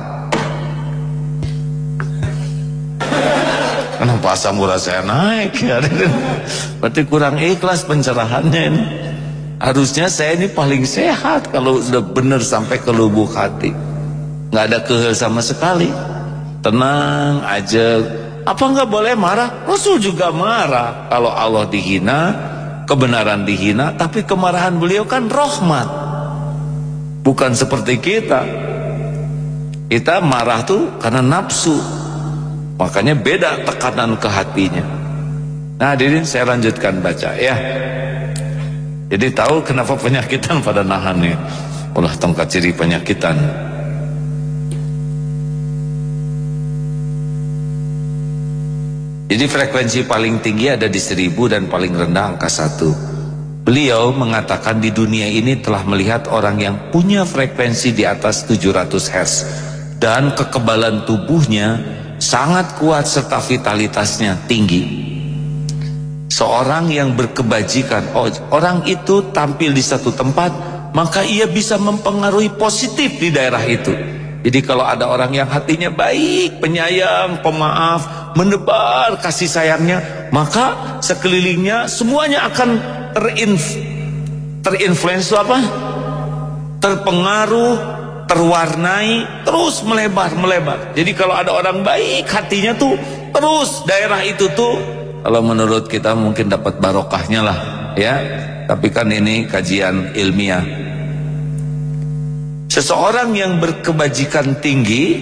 Kenapa asam urat saya naik ya? Berarti kurang ikhlas pencerahannya ini. Harusnya saya ini paling sehat kalau sudah benar sampai ke lubuk hati. Nggak ada kehel sama sekali. Tenang aja, apa enggak boleh marah? Rasul juga marah. Kalau Allah dihina, kebenaran dihina, tapi kemarahan beliau kan rahmat. Bukan seperti kita. Kita marah tuh karena nafsu. Makanya beda tekanan ke hatinya. Nah, hadirin saya lanjutkan baca ya. Jadi tahu kenapa penyakitan pada nahan nih. Ulah tongkat ciri penyakitan. Jadi frekuensi paling tinggi ada di seribu dan paling rendah angka satu. Beliau mengatakan di dunia ini telah melihat orang yang punya frekuensi di atas 700 Hz dan kekebalan tubuhnya sangat kuat serta vitalitasnya tinggi. Seorang yang berkebajikan, oh, orang itu tampil di satu tempat, maka ia bisa mempengaruhi positif di daerah itu. Jadi kalau ada orang yang hatinya baik, penyayang, pemaaf, menebar kasih sayangnya, maka sekelilingnya semuanya akan terinf terinfluensi apa? Terpengaruh, terwarnai, terus melebar, melebar. Jadi kalau ada orang baik hatinya tuh terus daerah itu tuh kalau menurut kita mungkin dapat barokahnya lah, ya. Tapi kan ini kajian ilmiah. Seseorang yang berkebajikan tinggi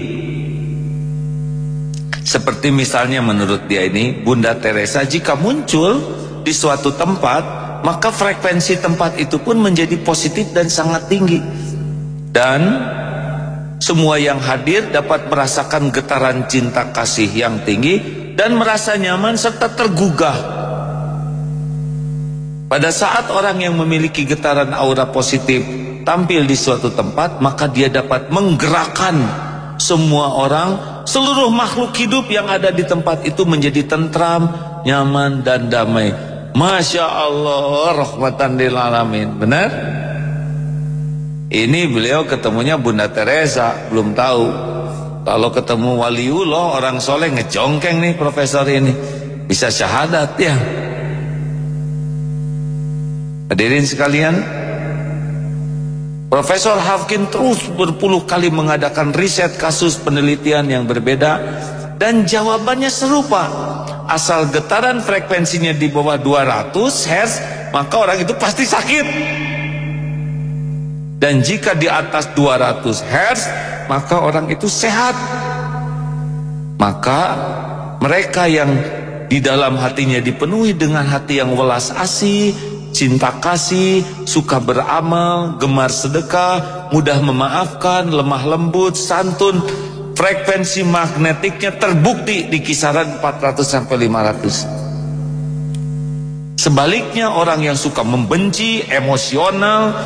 Seperti misalnya menurut dia ini Bunda Teresa jika muncul di suatu tempat Maka frekuensi tempat itu pun menjadi positif dan sangat tinggi Dan semua yang hadir dapat merasakan getaran cinta kasih yang tinggi Dan merasa nyaman serta tergugah. Pada saat orang yang memiliki getaran aura positif tampil di suatu tempat maka dia dapat menggerakkan semua orang seluruh makhluk hidup yang ada di tempat itu menjadi tentram nyaman dan damai. Masya Allah rahmatan lil alamin. Benar? ini beliau ketemunya Bunda Teresa belum tahu kalau ketemu waliullah orang soleh ngejongkeng nih profesor ini bisa syahadat ya hadirin sekalian Profesor Hafkin terus berpuluh kali mengadakan riset kasus penelitian yang berbeda dan jawabannya serupa. Asal getaran frekuensinya di bawah 200 Hz, maka orang itu pasti sakit. Dan jika di atas 200 Hz, maka orang itu sehat. Maka mereka yang di dalam hatinya dipenuhi dengan hati yang welas asih, cinta kasih, suka beramal, gemar sedekah, mudah memaafkan, lemah lembut, santun, frekuensi magnetiknya terbukti di kisaran 400 sampai 500. Sebaliknya orang yang suka membenci, emosional,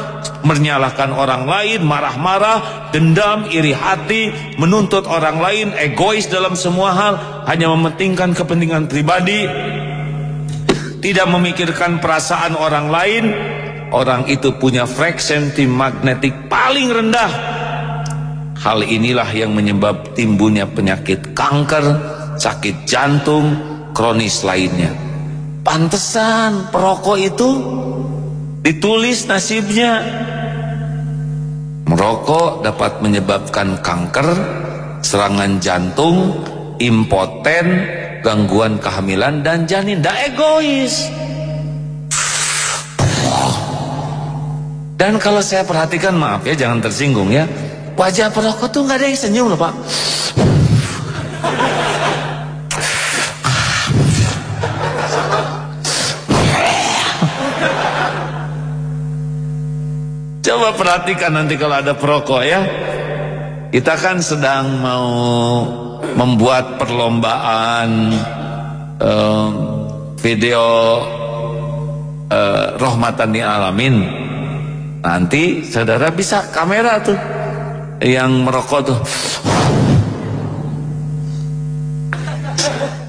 menyalahkan orang lain, marah-marah, dendam, iri hati, menuntut orang lain, egois dalam semua hal, hanya mementingkan kepentingan pribadi, tidak memikirkan perasaan orang lain orang itu punya frekuensi magnetik paling rendah. Hal inilah yang menyebab timbulnya penyakit kanker sakit jantung kronis lainnya pantesan perokok itu ditulis nasibnya. Merokok dapat menyebabkan kanker serangan jantung impoten gangguan kehamilan dan janin tidak egois. Dan kalau saya perhatikan maaf ya jangan tersinggung ya. Wajah perokok tuh nggak ada yang senyum loh pak coba perhatikan nanti kalau ada perokok ya. Kita kan sedang mau membuat perlombaan um, video uh, rahmatan di alamin. Nanti saudara bisa kamera tuh yang merokok tuh.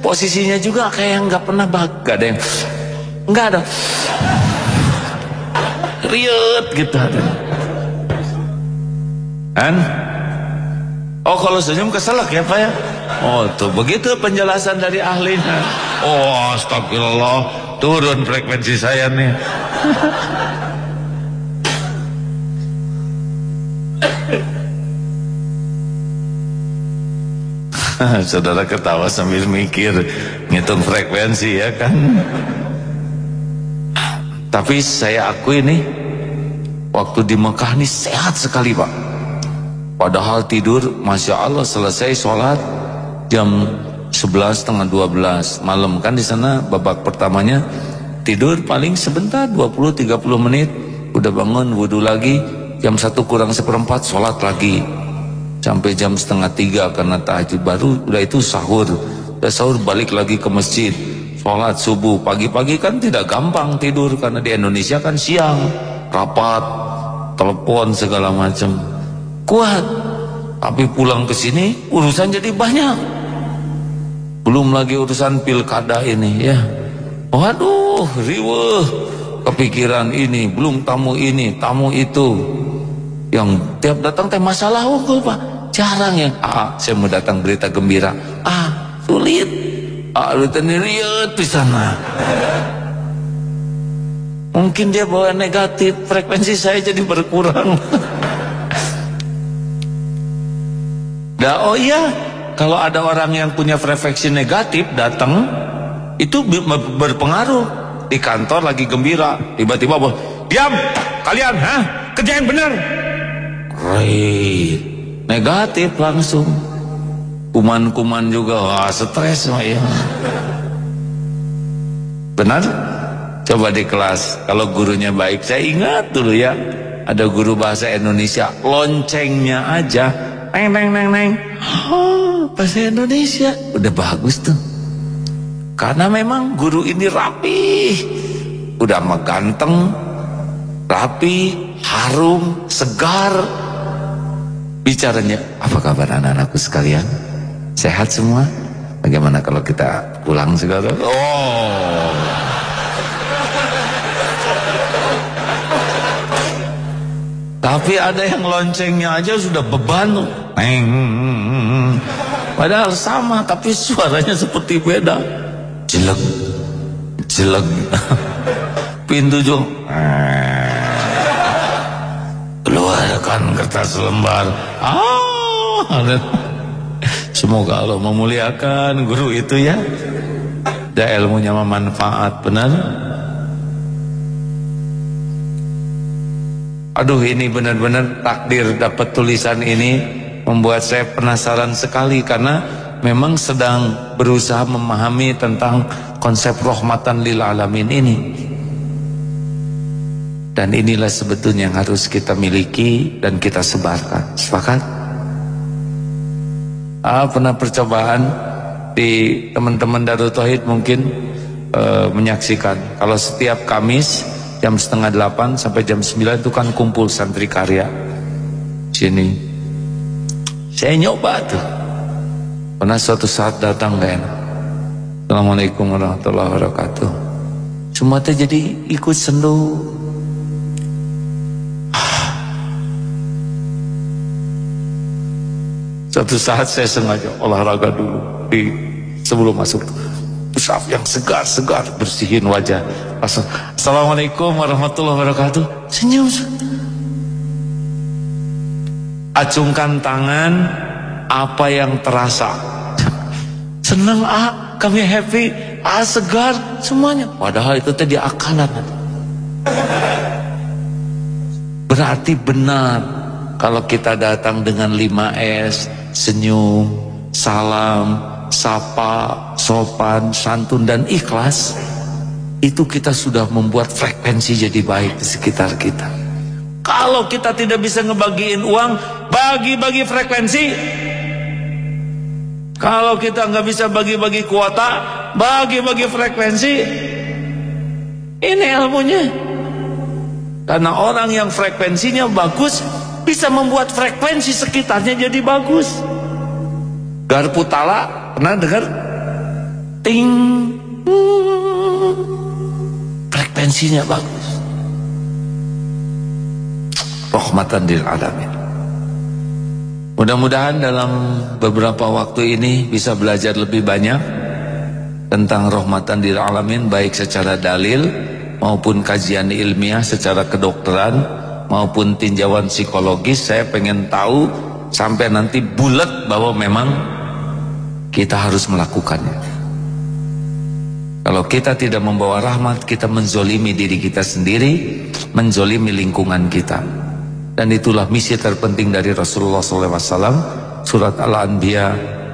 Posisinya juga kayak nggak pernah bak gak ada yang Enggak ada. Riut gitu. Kan? Oh kalau senyum keselak ya Pak ya? Oh tuh begitu penjelasan dari ahlinya. Oh astagfirullah turun frekuensi saya nih. Saudara ketawa sambil mikir ngitung frekuensi ya kan. Tapi saya akui nih waktu di Mekah nih sehat sekali Pak. Padahal tidur Masya Allah selesai sholat jam 11 setengah 12 malam. Kan di sana babak pertamanya tidur paling sebentar 20-30 menit. Udah bangun wudhu lagi jam satu kurang seperempat sholat lagi. Sampai jam setengah tiga karena tahajud baru udah itu sahur. Udah sahur balik lagi ke masjid sholat subuh pagi-pagi kan tidak gampang tidur karena di Indonesia kan siang rapat telepon segala macam. Kuat. Tapi pulang ke sini urusan jadi banyak. Belum lagi urusan pilkada ini ya. Waduh riweh. Kepikiran ini belum tamu ini tamu itu. Yang tiap datang teh masalah hukum pak. Jarang yang ah saya mau datang berita gembira. Ah sulit lu lihat di sana. Mungkin dia bawa negatif frekuensi saya jadi berkurang. Dah oh iya kalau ada orang yang punya frekuensi negatif datang itu berpengaruh. Di kantor lagi gembira tiba-tiba bos diam kalian ha kerja yang benar right negatif langsung kuman-kuman juga. Wah stres ya. Benar? Coba di kelas kalau gurunya baik saya ingat dulu ya ada guru bahasa Indonesia loncengnya aja neng neng neng neng. Oh, bahasa Indonesia. Udah bagus tuh. Karena memang guru ini rapi. Udah meganteng rapi harum segar. Bicaranya apa kabar anak-anakku sekalian sehat semua? Bagaimana kalau kita pulang segala? Oh. Tapi ada yang loncengnya aja sudah beban Neng. padahal sama tapi suaranya seperti beda. Jelek. Jelek. Pintu juga keluarkan kertas lembar. Ah semoga Allah memuliakan guru itu ya dan ilmunya memanfaat benar aduh ini benar-benar takdir dapat tulisan ini membuat saya penasaran sekali karena memang sedang berusaha memahami tentang konsep rahmatan lil alamin ini dan inilah sebetulnya yang harus kita miliki dan kita sebarkan. Sepakat? Ah, pernah percobaan di teman-teman Darul Tauhid mungkin uh, menyaksikan. Kalau setiap Kamis jam setengah delapan sampai jam sembilan itu kan kumpul santri karya. Sini. Saya nyoba tuh. Pernah suatu saat datang enak. Assalamualaikum warahmatullahi wabarakatuh. Semua tuh jadi ikut sendu Suatu saat saya sengaja olahraga dulu di sebelum masuk pusat yang segar-segar bersihin wajah. Langsung, Assalamualaikum warahmatullahi wabarakatuh. Senyum. Acungkan tangan apa yang terasa. Senang ah, kami happy, ah segar semuanya. Padahal itu tadi akalan. Berarti benar kalau kita datang dengan 5S senyum, salam, sapa, sopan, santun dan ikhlas itu kita sudah membuat frekuensi jadi baik di sekitar kita. Kalau kita tidak bisa ngebagiin uang, bagi-bagi frekuensi. Kalau kita nggak bisa bagi-bagi kuota, bagi-bagi frekuensi. Ini ilmunya. Karena orang yang frekuensinya bagus bisa membuat frekuensi sekitarnya jadi bagus. Garpu tala pernah dengar? Ting. frekuensinya bagus rahmatan lil alamin mudah-mudahan dalam beberapa waktu ini bisa belajar lebih banyak tentang rahmatan lil alamin baik secara dalil maupun kajian ilmiah secara kedokteran maupun tinjauan psikologis saya pengen tahu sampai nanti bulat bahwa memang kita harus melakukannya kalau kita tidak membawa rahmat, kita menzolimi diri kita sendiri, menzolimi lingkungan kita. Dan itulah misi terpenting dari Rasulullah SAW, surat Al-Anbiya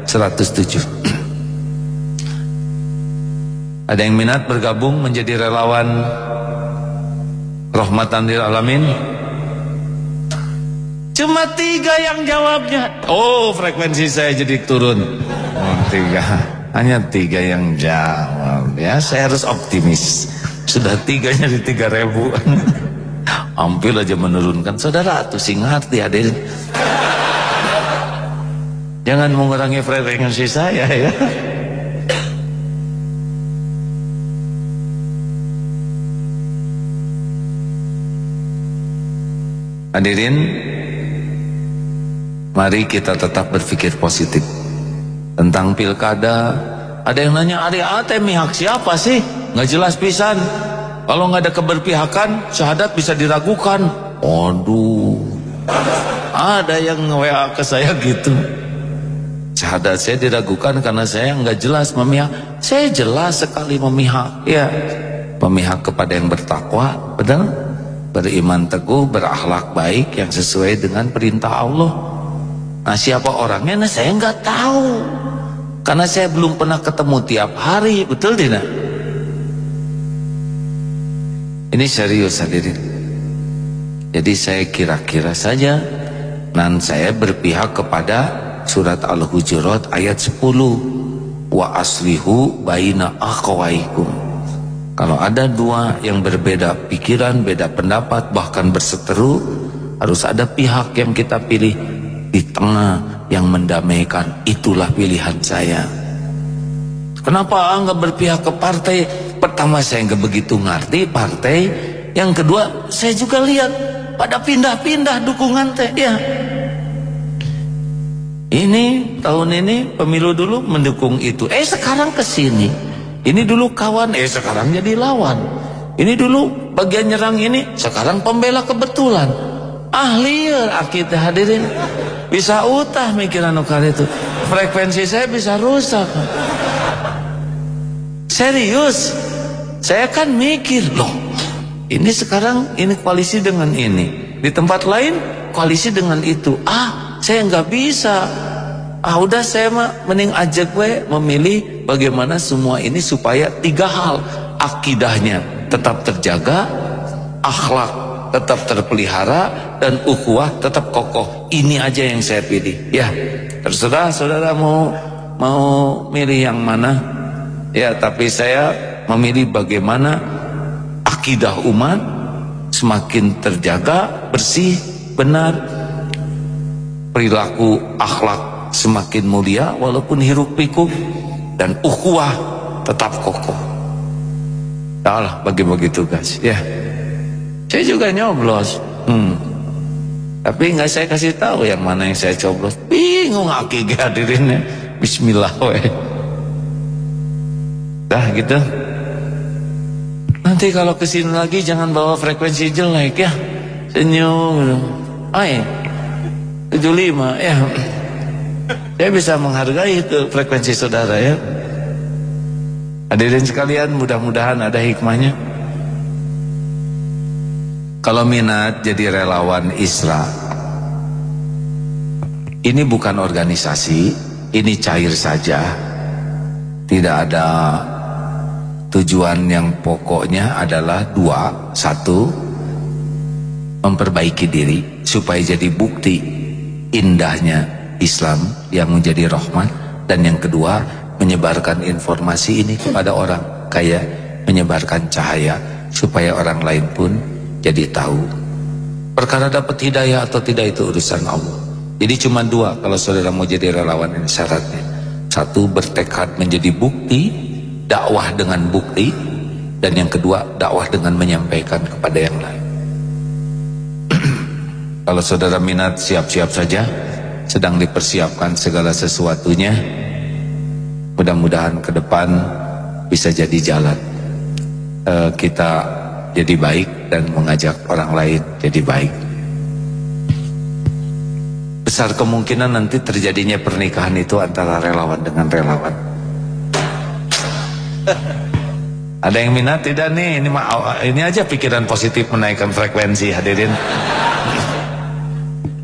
107. Ada yang minat bergabung menjadi relawan rahmatan lil alamin? Cuma tiga yang jawabnya. Oh, frekuensi saya jadi turun. Oh, tiga. Hanya tiga yang jawab ya Saya harus optimis Sudah tiganya di tiga ribu Hampir aja menurunkan Saudara tuh sih ngerti hadirin Jangan mengurangi frekuensi saya ya Hadirin Mari kita tetap berpikir positif. Tentang pilkada ada yang nanya Ari Ate mihak siapa sih? Nggak jelas pisan. Kalau nggak ada keberpihakan syahadat bisa diragukan. Aduh ada yang WA ke saya gitu. Syahadat saya diragukan karena saya nggak jelas memihak. Saya jelas sekali memihak. Ya. Memihak kepada yang bertakwa benar? Beriman teguh berakhlak baik yang sesuai dengan perintah Allah Nah siapa orangnya? Nah saya nggak tahu. Karena saya belum pernah ketemu tiap hari Betul tidak? Ini serius hadirin. Jadi saya kira-kira saja Dan saya berpihak kepada Surat Al-Hujurat ayat 10 Wa aslihu baina akhwaikum Kalau ada dua yang berbeda pikiran, beda pendapat Bahkan berseteru Harus ada pihak yang kita pilih di tengah yang mendamaikan. Itulah pilihan saya. Kenapa enggak berpihak ke partai? Pertama saya enggak begitu ngerti partai. Yang kedua saya juga lihat pada pindah-pindah dukungan teh ya. Ini tahun ini pemilu dulu mendukung itu. Eh sekarang ke sini. Ini dulu kawan eh sekarang jadi lawan. Ini dulu bagian nyerang ini sekarang pembela kebetulan. Ahli kita hadirin bisa utah mikiran ukar itu. Frekuensi saya bisa rusak serius. Saya kan mikir loh ini sekarang ini koalisi dengan ini. Di tempat lain koalisi dengan itu. Ah saya nggak bisa. Ah udah saya mah mending ajak gue memilih bagaimana semua ini supaya tiga hal akidahnya tetap terjaga akhlak tetap terpelihara dan ukhuwah tetap kokoh. Ini aja yang saya pilih. Ya, terserah saudara mau mau milih yang mana. Ya, tapi saya memilih bagaimana akidah umat semakin terjaga, bersih, benar. Perilaku akhlak semakin mulia walaupun hiruk pikuk dan ukhuwah tetap kokoh. Allah bagi-bagi tugas. Ya. Saya juga nyoblos. Hmm. Tapi nggak saya kasih tahu yang mana yang saya coblos. Bingung aki hadirinnya. Bismillah weh. Dah gitu. Nanti kalau ke sini lagi jangan bawa frekuensi jelek ya. Senyum. Ay, 75 ya. Saya bisa menghargai itu frekuensi saudara ya. Hadirin sekalian mudah-mudahan ada hikmahnya. Kalau minat jadi relawan Isra. Ini bukan organisasi Ini cair saja. Tidak ada Tujuan yang pokoknya adalah dua Satu Memperbaiki diri Supaya jadi bukti Indahnya Islam Yang menjadi rahmat. Dan yang kedua Menyebarkan informasi ini kepada orang. Kayak menyebarkan cahaya Supaya orang lain pun jadi tahu perkara dapat hidayah atau tidak itu urusan Allah jadi cuma dua kalau saudara mau jadi relawan ini syaratnya satu bertekad menjadi bukti dakwah dengan bukti Dan yang kedua, dakwah dengan menyampaikan kepada yang lain. Kalau saudara minat siap-siap saja, sedang dipersiapkan segala sesuatunya. Mudah-mudahan ke depan bisa jadi jalan. E, kita jadi baik dan mengajak orang lain jadi baik. Besar kemungkinan nanti terjadinya pernikahan itu antara relawan dengan relawan. Ada yang minat tidak nih? Ini ini aja pikiran positif menaikkan frekuensi hadirin.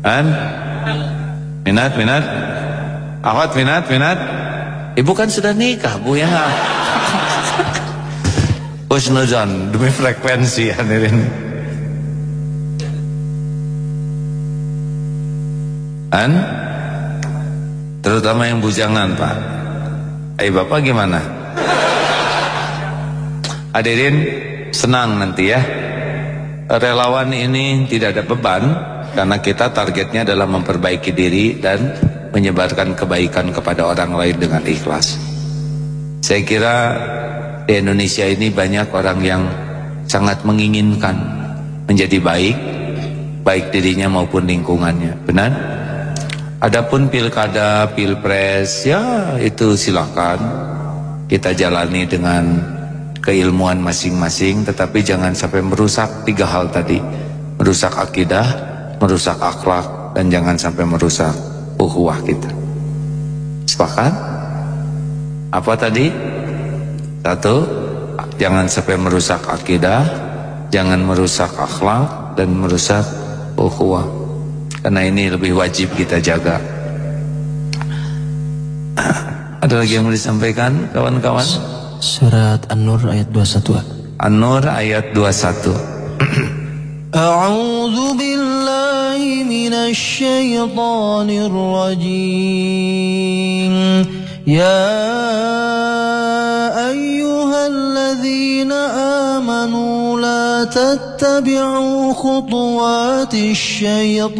Kan? Minat, minat. Awat minat, minat. Ibu kan sudah nikah, Bu ya enggak? Husnuzan demi frekuensi hadirin. Kan? Terutama yang bujangan, Pak. Eh Bapak gimana? Hadirin senang nanti ya. Relawan ini tidak ada beban karena kita targetnya adalah memperbaiki diri dan menyebarkan kebaikan kepada orang lain dengan ikhlas. Saya kira di Indonesia ini banyak orang yang sangat menginginkan menjadi baik, baik dirinya maupun lingkungannya. Benar? Adapun pilkada, pilpres, ya itu silakan kita jalani dengan keilmuan masing-masing, tetapi jangan sampai merusak tiga hal tadi, merusak akidah, merusak akhlak, dan jangan sampai merusak uhuwah kita. Sepakat? Apa tadi? Satu, jangan sampai merusak akidah, jangan merusak akhlak dan merusak ukhuwah. Karena ini lebih wajib kita jaga. Ada lagi yang mau disampaikan kawan-kawan? Surat An-Nur ayat 21. An-Nur ayat 21. A'udzu billahi minasy syaithanir rajim. Ya الذين آمنوا لا تتبعوا خطوات الشيطان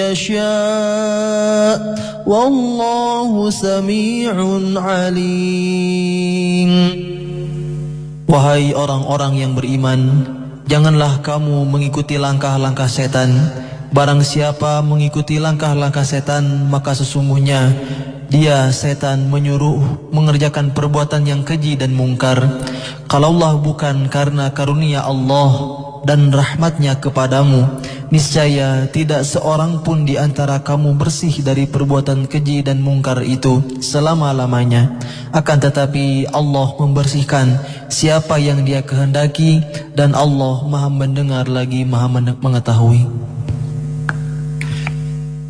يشاء والله سميع عليم Wahai orang-orang yang beriman Janganlah kamu mengikuti langkah-langkah setan Barang siapa mengikuti langkah-langkah setan Maka sesungguhnya dia setan menyuruh mengerjakan perbuatan yang keji dan mungkar Kalau Allah bukan karena karunia Allah dan rahmatnya kepadamu Niscaya tidak seorang pun di antara kamu bersih dari perbuatan keji dan mungkar itu selama-lamanya Akan tetapi Allah membersihkan siapa yang dia kehendaki Dan Allah maha mendengar lagi maha mengetahui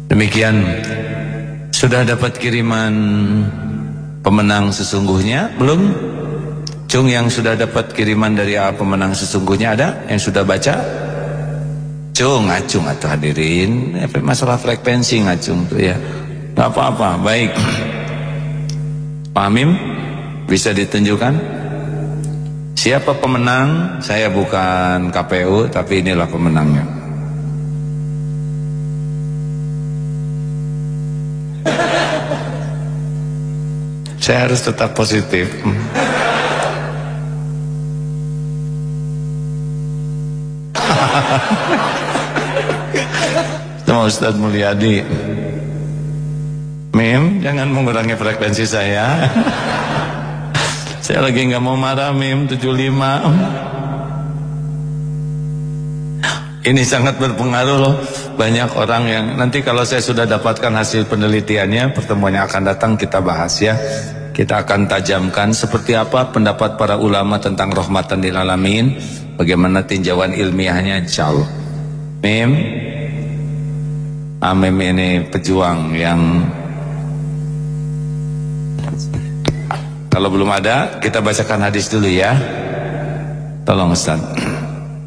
Demikian Sudah dapat kiriman pemenang sesungguhnya? Belum? Cung yang sudah dapat kiriman dari A pemenang sesungguhnya ada yang sudah baca? Cung, ngacung atau hadirin. Masalah frekuensi ngacung tuh ya. Gak apa-apa, baik. Pak Amim, bisa ditunjukkan? Siapa pemenang? Saya bukan KPU, tapi inilah pemenangnya. Saya harus tetap positif. Ustadz Mulyadi. Mim jangan mengurangi frekuensi saya. Saya lagi nggak mau marah Mim 75 Ini sangat berpengaruh loh. Banyak orang yang Nanti kalau saya sudah dapatkan hasil penelitiannya Pertemuan yang akan datang kita bahas ya. Kita akan tajamkan Seperti apa pendapat para ulama tentang rahmatan lil alamin Bagaimana tinjauan ilmiahnya insya Allah. Mim Amim ini pejuang yang Kalau belum ada, kita bacakan hadis dulu ya. Tolong Ustaz.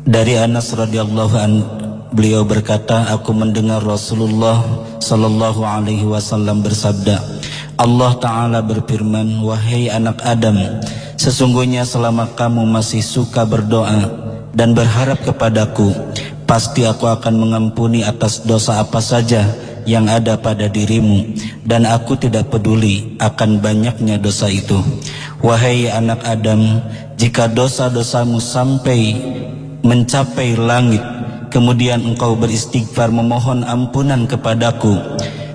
Dari Anas radhiyallahu an beliau berkata, aku mendengar Rasulullah sallallahu alaihi wasallam bersabda, Allah taala berfirman, wahai anak Adam, sesungguhnya selama kamu masih suka berdoa dan berharap kepadaku, pasti aku akan mengampuni atas dosa apa saja yang ada pada dirimu. Dan aku tidak peduli akan banyaknya dosa itu. Wahai anak Adam jika dosa-dosamu sampai mencapai langit kemudian engkau beristighfar memohon ampunan kepadaku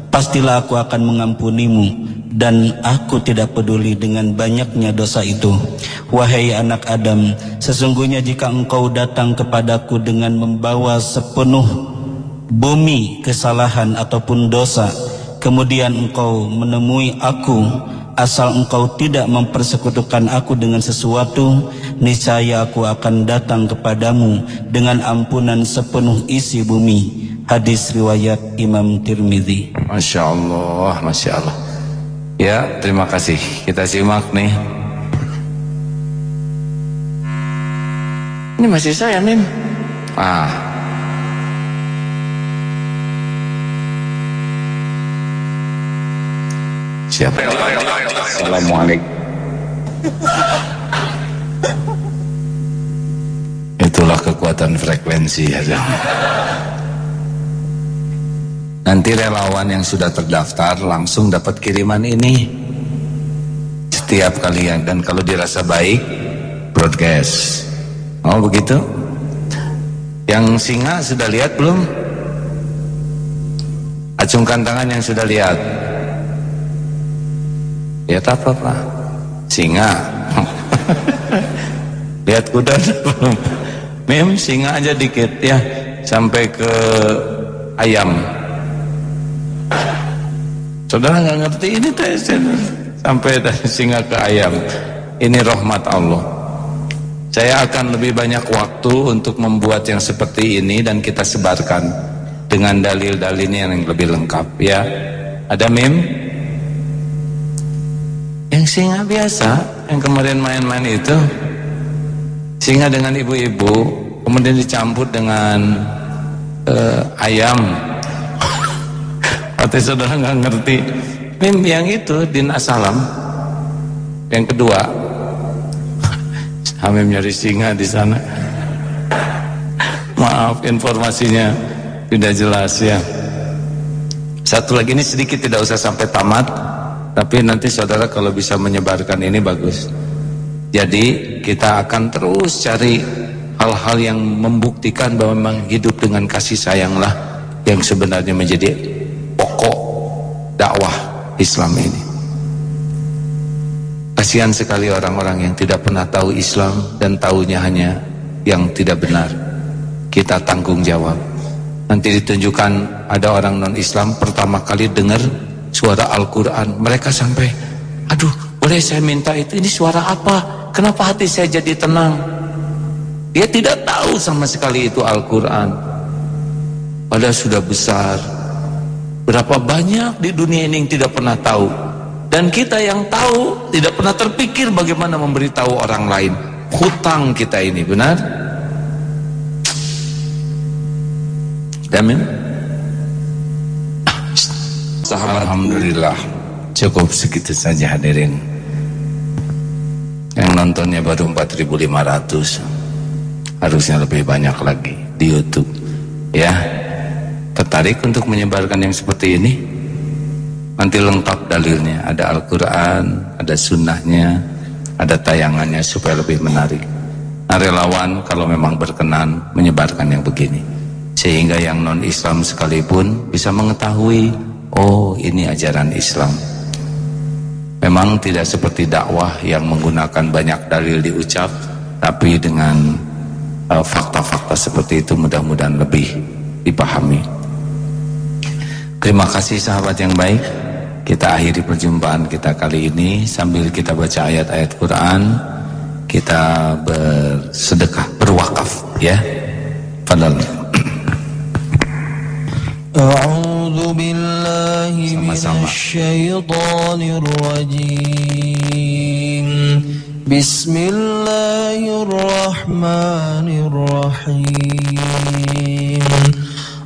pastilah aku akan mengampunimu dan aku tidak peduli dengan banyaknya dosa itu. Wahai anak Adam, sesungguhnya jika engkau datang kepadaku dengan membawa sepenuh bumi kesalahan ataupun dosa kemudian engkau menemui aku asal engkau tidak mempersekutukan aku dengan sesuatu niscaya aku akan datang kepadamu dengan ampunan sepenuh isi bumi. Hadis riwayat Imam Tirmidzi. Masya Allah Masya Allah ya terima kasih kita simak nih ini masih saya nih ah Siapa? Assalamualaikum. Itulah kekuatan frekuensi ya. Nanti relawan yang sudah terdaftar langsung dapat kiriman ini setiap kalian dan kalau dirasa baik broadcast. Oh begitu? Yang singa sudah lihat belum? Acungkan tangan yang sudah lihat. Lihat apa pak? Singa. Lihat kuda belum? Mem singa aja dikit ya sampai ke ayam. Saudara nggak ngerti ini tes sampai dari singa ke ayam. Ini rahmat Allah. Saya akan lebih banyak waktu untuk membuat yang seperti ini dan kita sebarkan dengan dalil-dalilnya yang lebih lengkap ya. Ada mem? Yang singa biasa yang kemarin main-main itu singa dengan ibu-ibu kemudian dicampur dengan uh, ayam. Hati saudara nggak ngerti. Mim yang itu din asalam. Yang kedua, Hamim nyari singa di sana. Maaf informasinya tidak jelas ya. Satu lagi ini sedikit tidak usah sampai tamat. Tapi nanti saudara kalau bisa menyebarkan ini bagus. Jadi kita akan terus cari hal-hal yang membuktikan bahwa memang hidup dengan kasih sayanglah yang sebenarnya menjadi dakwah Islam ini. Kasihan sekali orang-orang yang tidak pernah tahu Islam dan tahunya hanya yang tidak benar. Kita tanggung jawab. Nanti ditunjukkan ada orang non-Islam pertama kali dengar suara Al-Quran. Mereka sampai, aduh boleh saya minta itu, ini suara apa? Kenapa hati saya jadi tenang? Dia tidak tahu sama sekali itu Al-Quran. Padahal sudah besar. Berapa banyak di dunia ini yang tidak pernah tahu. Dan kita yang tahu tidak pernah terpikir bagaimana memberitahu orang lain. Hutang kita ini, benar? Damin? sahabat Alhamdulillah cukup segitu saja hadirin yang nontonnya baru 4500 harusnya lebih banyak lagi di Youtube ya tertarik untuk menyebarkan yang seperti ini? Nanti lengkap dalilnya. Ada Al-Quran ada sunnahnya ada tayangannya supaya lebih menarik. Nah relawan kalau memang berkenan menyebarkan yang begini. Sehingga yang non Islam sekalipun bisa mengetahui oh ini ajaran Islam. Memang tidak seperti dakwah yang menggunakan banyak dalil diucap tapi dengan uh, fakta-fakta uh, seperti itu mudah-mudahan lebih dipahami Terima kasih sahabat yang baik. Kita akhiri perjumpaan kita kali ini sambil kita baca ayat-ayat Quran, kita bersedekah, berwakaf ya. Padahal A'udhu billahi minasyaitanir rajim. Bismillahirrahmanirrahim.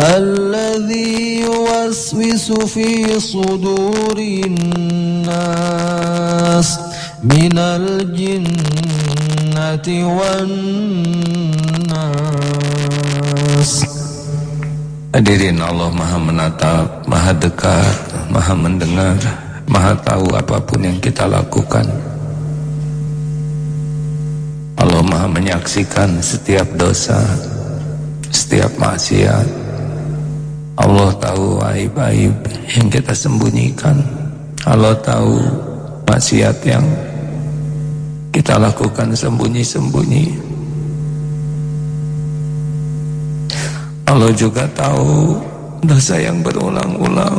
الذي يوسوس في صدور الناس من الجنة والناس Hadirin Allah maha menatap, maha dekat, maha mendengar, maha tahu apapun yang kita lakukan. Allah maha menyaksikan setiap dosa, setiap maksiat. Allah tahu aib-aib yang kita sembunyikan. Allah tahu maksiat yang kita lakukan sembunyi-sembunyi. Allah juga tahu dosa yang berulang-ulang.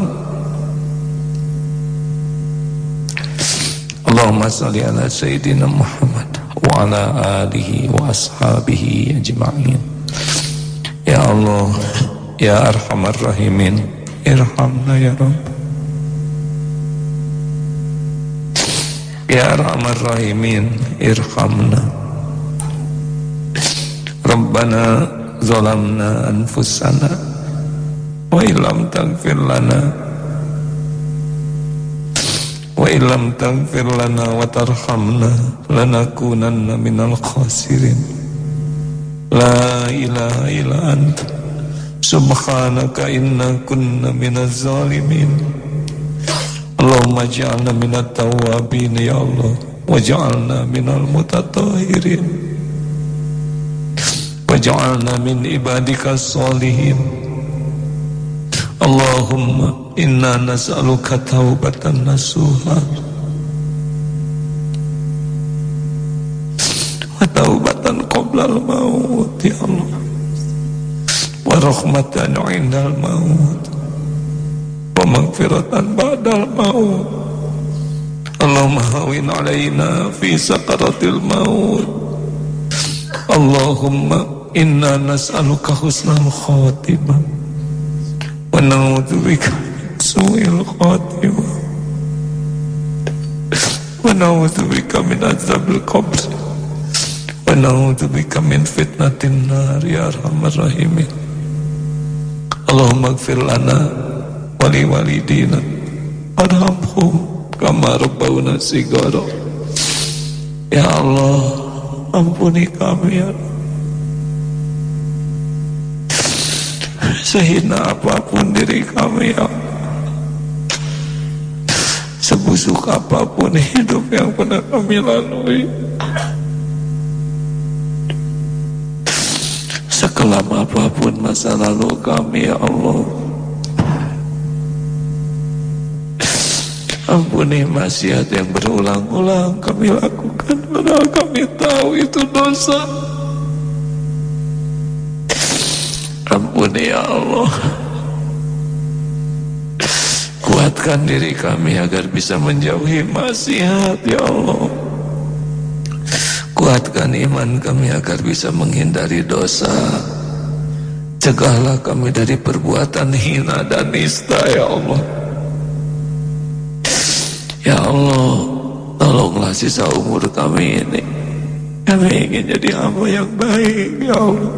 Allahumma salli ala Sayyidina Muhammad wa ala alihi wa ashabihi ajma'in. Ya Allah, Ya Arhamar Rahimin, irhamna ya Rabb. Ya Arhamar Rahimin, irhamna. Rabbana zalamna anfusana wa illam taghfir lana wa illam taghfir lana wa tarhamna lanakunanna minal khasirin la ilaha illa anta subhanaka inna kunna minaz zalimin. Allah Allahumma ja'alna minat tawabin ya Allah. Waj'alna minal mutatahirin waj'alna min ibadika salihin Allahumma inna nas'aluka taubatan nasuha. Wa taubatan qabla al-maut ya Allah Rahmatan indal maut. Pemangfiratan badal maut. Allahumma hawin alaina fi sakaratil maut. Allahumma inna nas'aluka husnal khatimah wa na'udzubika su'il khatimah wa na'udzubika min azabil qabr. Wa na'udzubika min fitnatin nar ya arhamar rahimin. Allahumma gfir lana wali walidina. Arhamhum kama rabbawna sigara. Ya Allah ampuni kami ya sehina apa pun diri kami ya sebusuk apa pun hidup yang pernah kami lalui. Sekelam apa pun masa lalu kami ya Allah. Ampuni maksiat yang berulang-ulang kami lakukan. Padahal kami tahu itu dosa. Ampuni ya Allah. Kuatkan diri kami agar bisa menjauhi maksiat ya Allah Kuatkan iman kami agar bisa menghindari dosa Cegahlah kami dari perbuatan hina dan nista ya Allah Ya Allah, tolonglah sisa umur kami ini. Kami ingin jadi hamba yang baik, Ya Allah.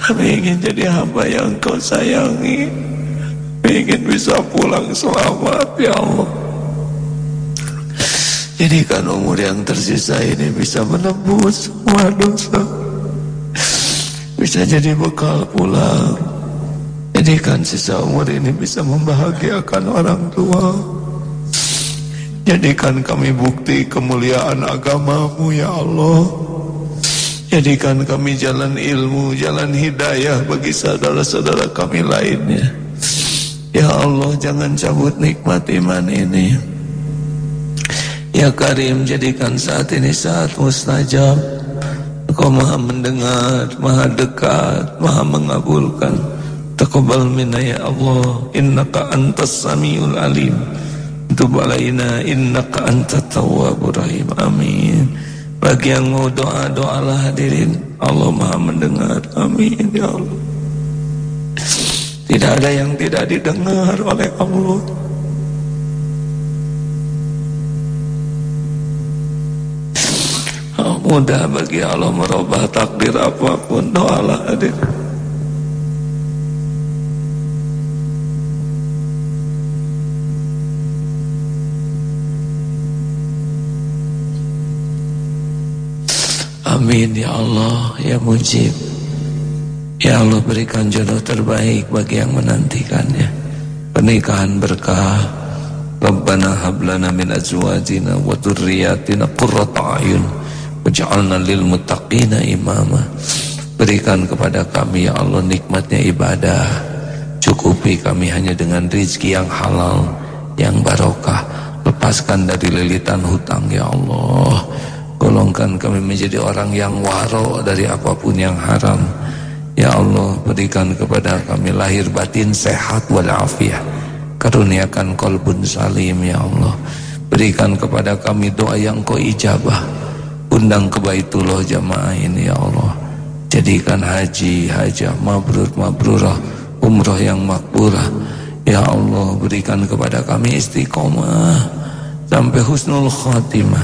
Kami ingin jadi hamba yang kau sayangi. Kami ingin bisa pulang selamat, Ya Allah. Jadikan umur yang tersisa ini bisa menembus semua dosa. Bisa jadi bekal pulang. Jadikan sisa umur ini bisa membahagiakan orang tua. Jadikan kami bukti kemuliaan agamamu ya Allah. Jadikan kami jalan ilmu, jalan hidayah bagi saudara-saudara kami lainnya. Ya Allah jangan cabut nikmat iman ini Ya Karim jadikan saat ini saat mustajab. Engkau maha mendengar, maha dekat, maha mengabulkan. Taqabbal minna ya Allah. Innaka antas samiul alim. Tub alaina innaka antat tawwabur rahim. Amin. Bagi yang mau doa doalah hadirin. Allah Maha mendengar. Amin ya Allah. Tidak ada yang tidak didengar oleh Allah Mudah bagi Allah merubah takdir apa pun doalah hadirin Amin ya Allah ya mujib. Ya Allah berikan jodoh terbaik bagi yang menantikannya. Pernikahan berkah. Rabbana hablana min azwajina wa dhurriyyatina qurrata ayun waj'alna lil muttaqina imama Berikan kepada kami ya Allah nikmatnya ibadah Cukupi kami hanya dengan rizki yang halal Yang barokah Lepaskan dari lilitan hutang ya Allah Golongkan kami menjadi orang yang waro dari apa pun yang haram. Ya Allah, berikan kepada kami lahir batin sehat walafiat. Karuniakan kolbun salim ya Allah. Berikan kepada kami doa yang kau ijabah undang ke Baitullah jamaah ini ya Allah. Jadikan haji hajah mabrur mabrurah umroh yang makburah. Ya Allah berikan kepada kami istiqomah sampai husnul khatimah.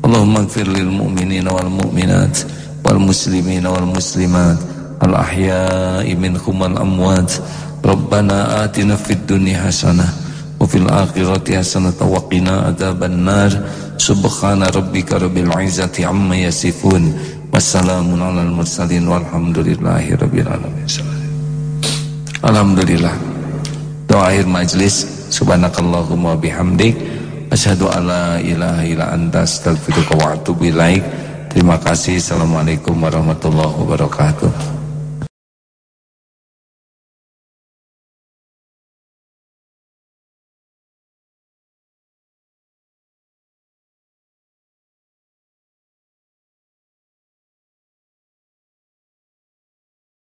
Allahumma gfir lil mu'minin wal mu'minat wal muslimin wal muslimat al ahya'i imin wal amwat. Rabbana atina fid dunya hasanah wa fil akhirati hasanah wa qina adzabannar Subhana rabbika rabbil izzati amma yasifun. Wassalamun alal mursalin walhamdulillahi rabbil alamin. Alhamdulillah. Doa akhir majlis. Subhanakallahumma bihamdik. Asyhadu alla ilaha illa anta astaghfiruka wa atubu ilaik. Terima kasih. Assalamualaikum warahmatullahi wabarakatuh.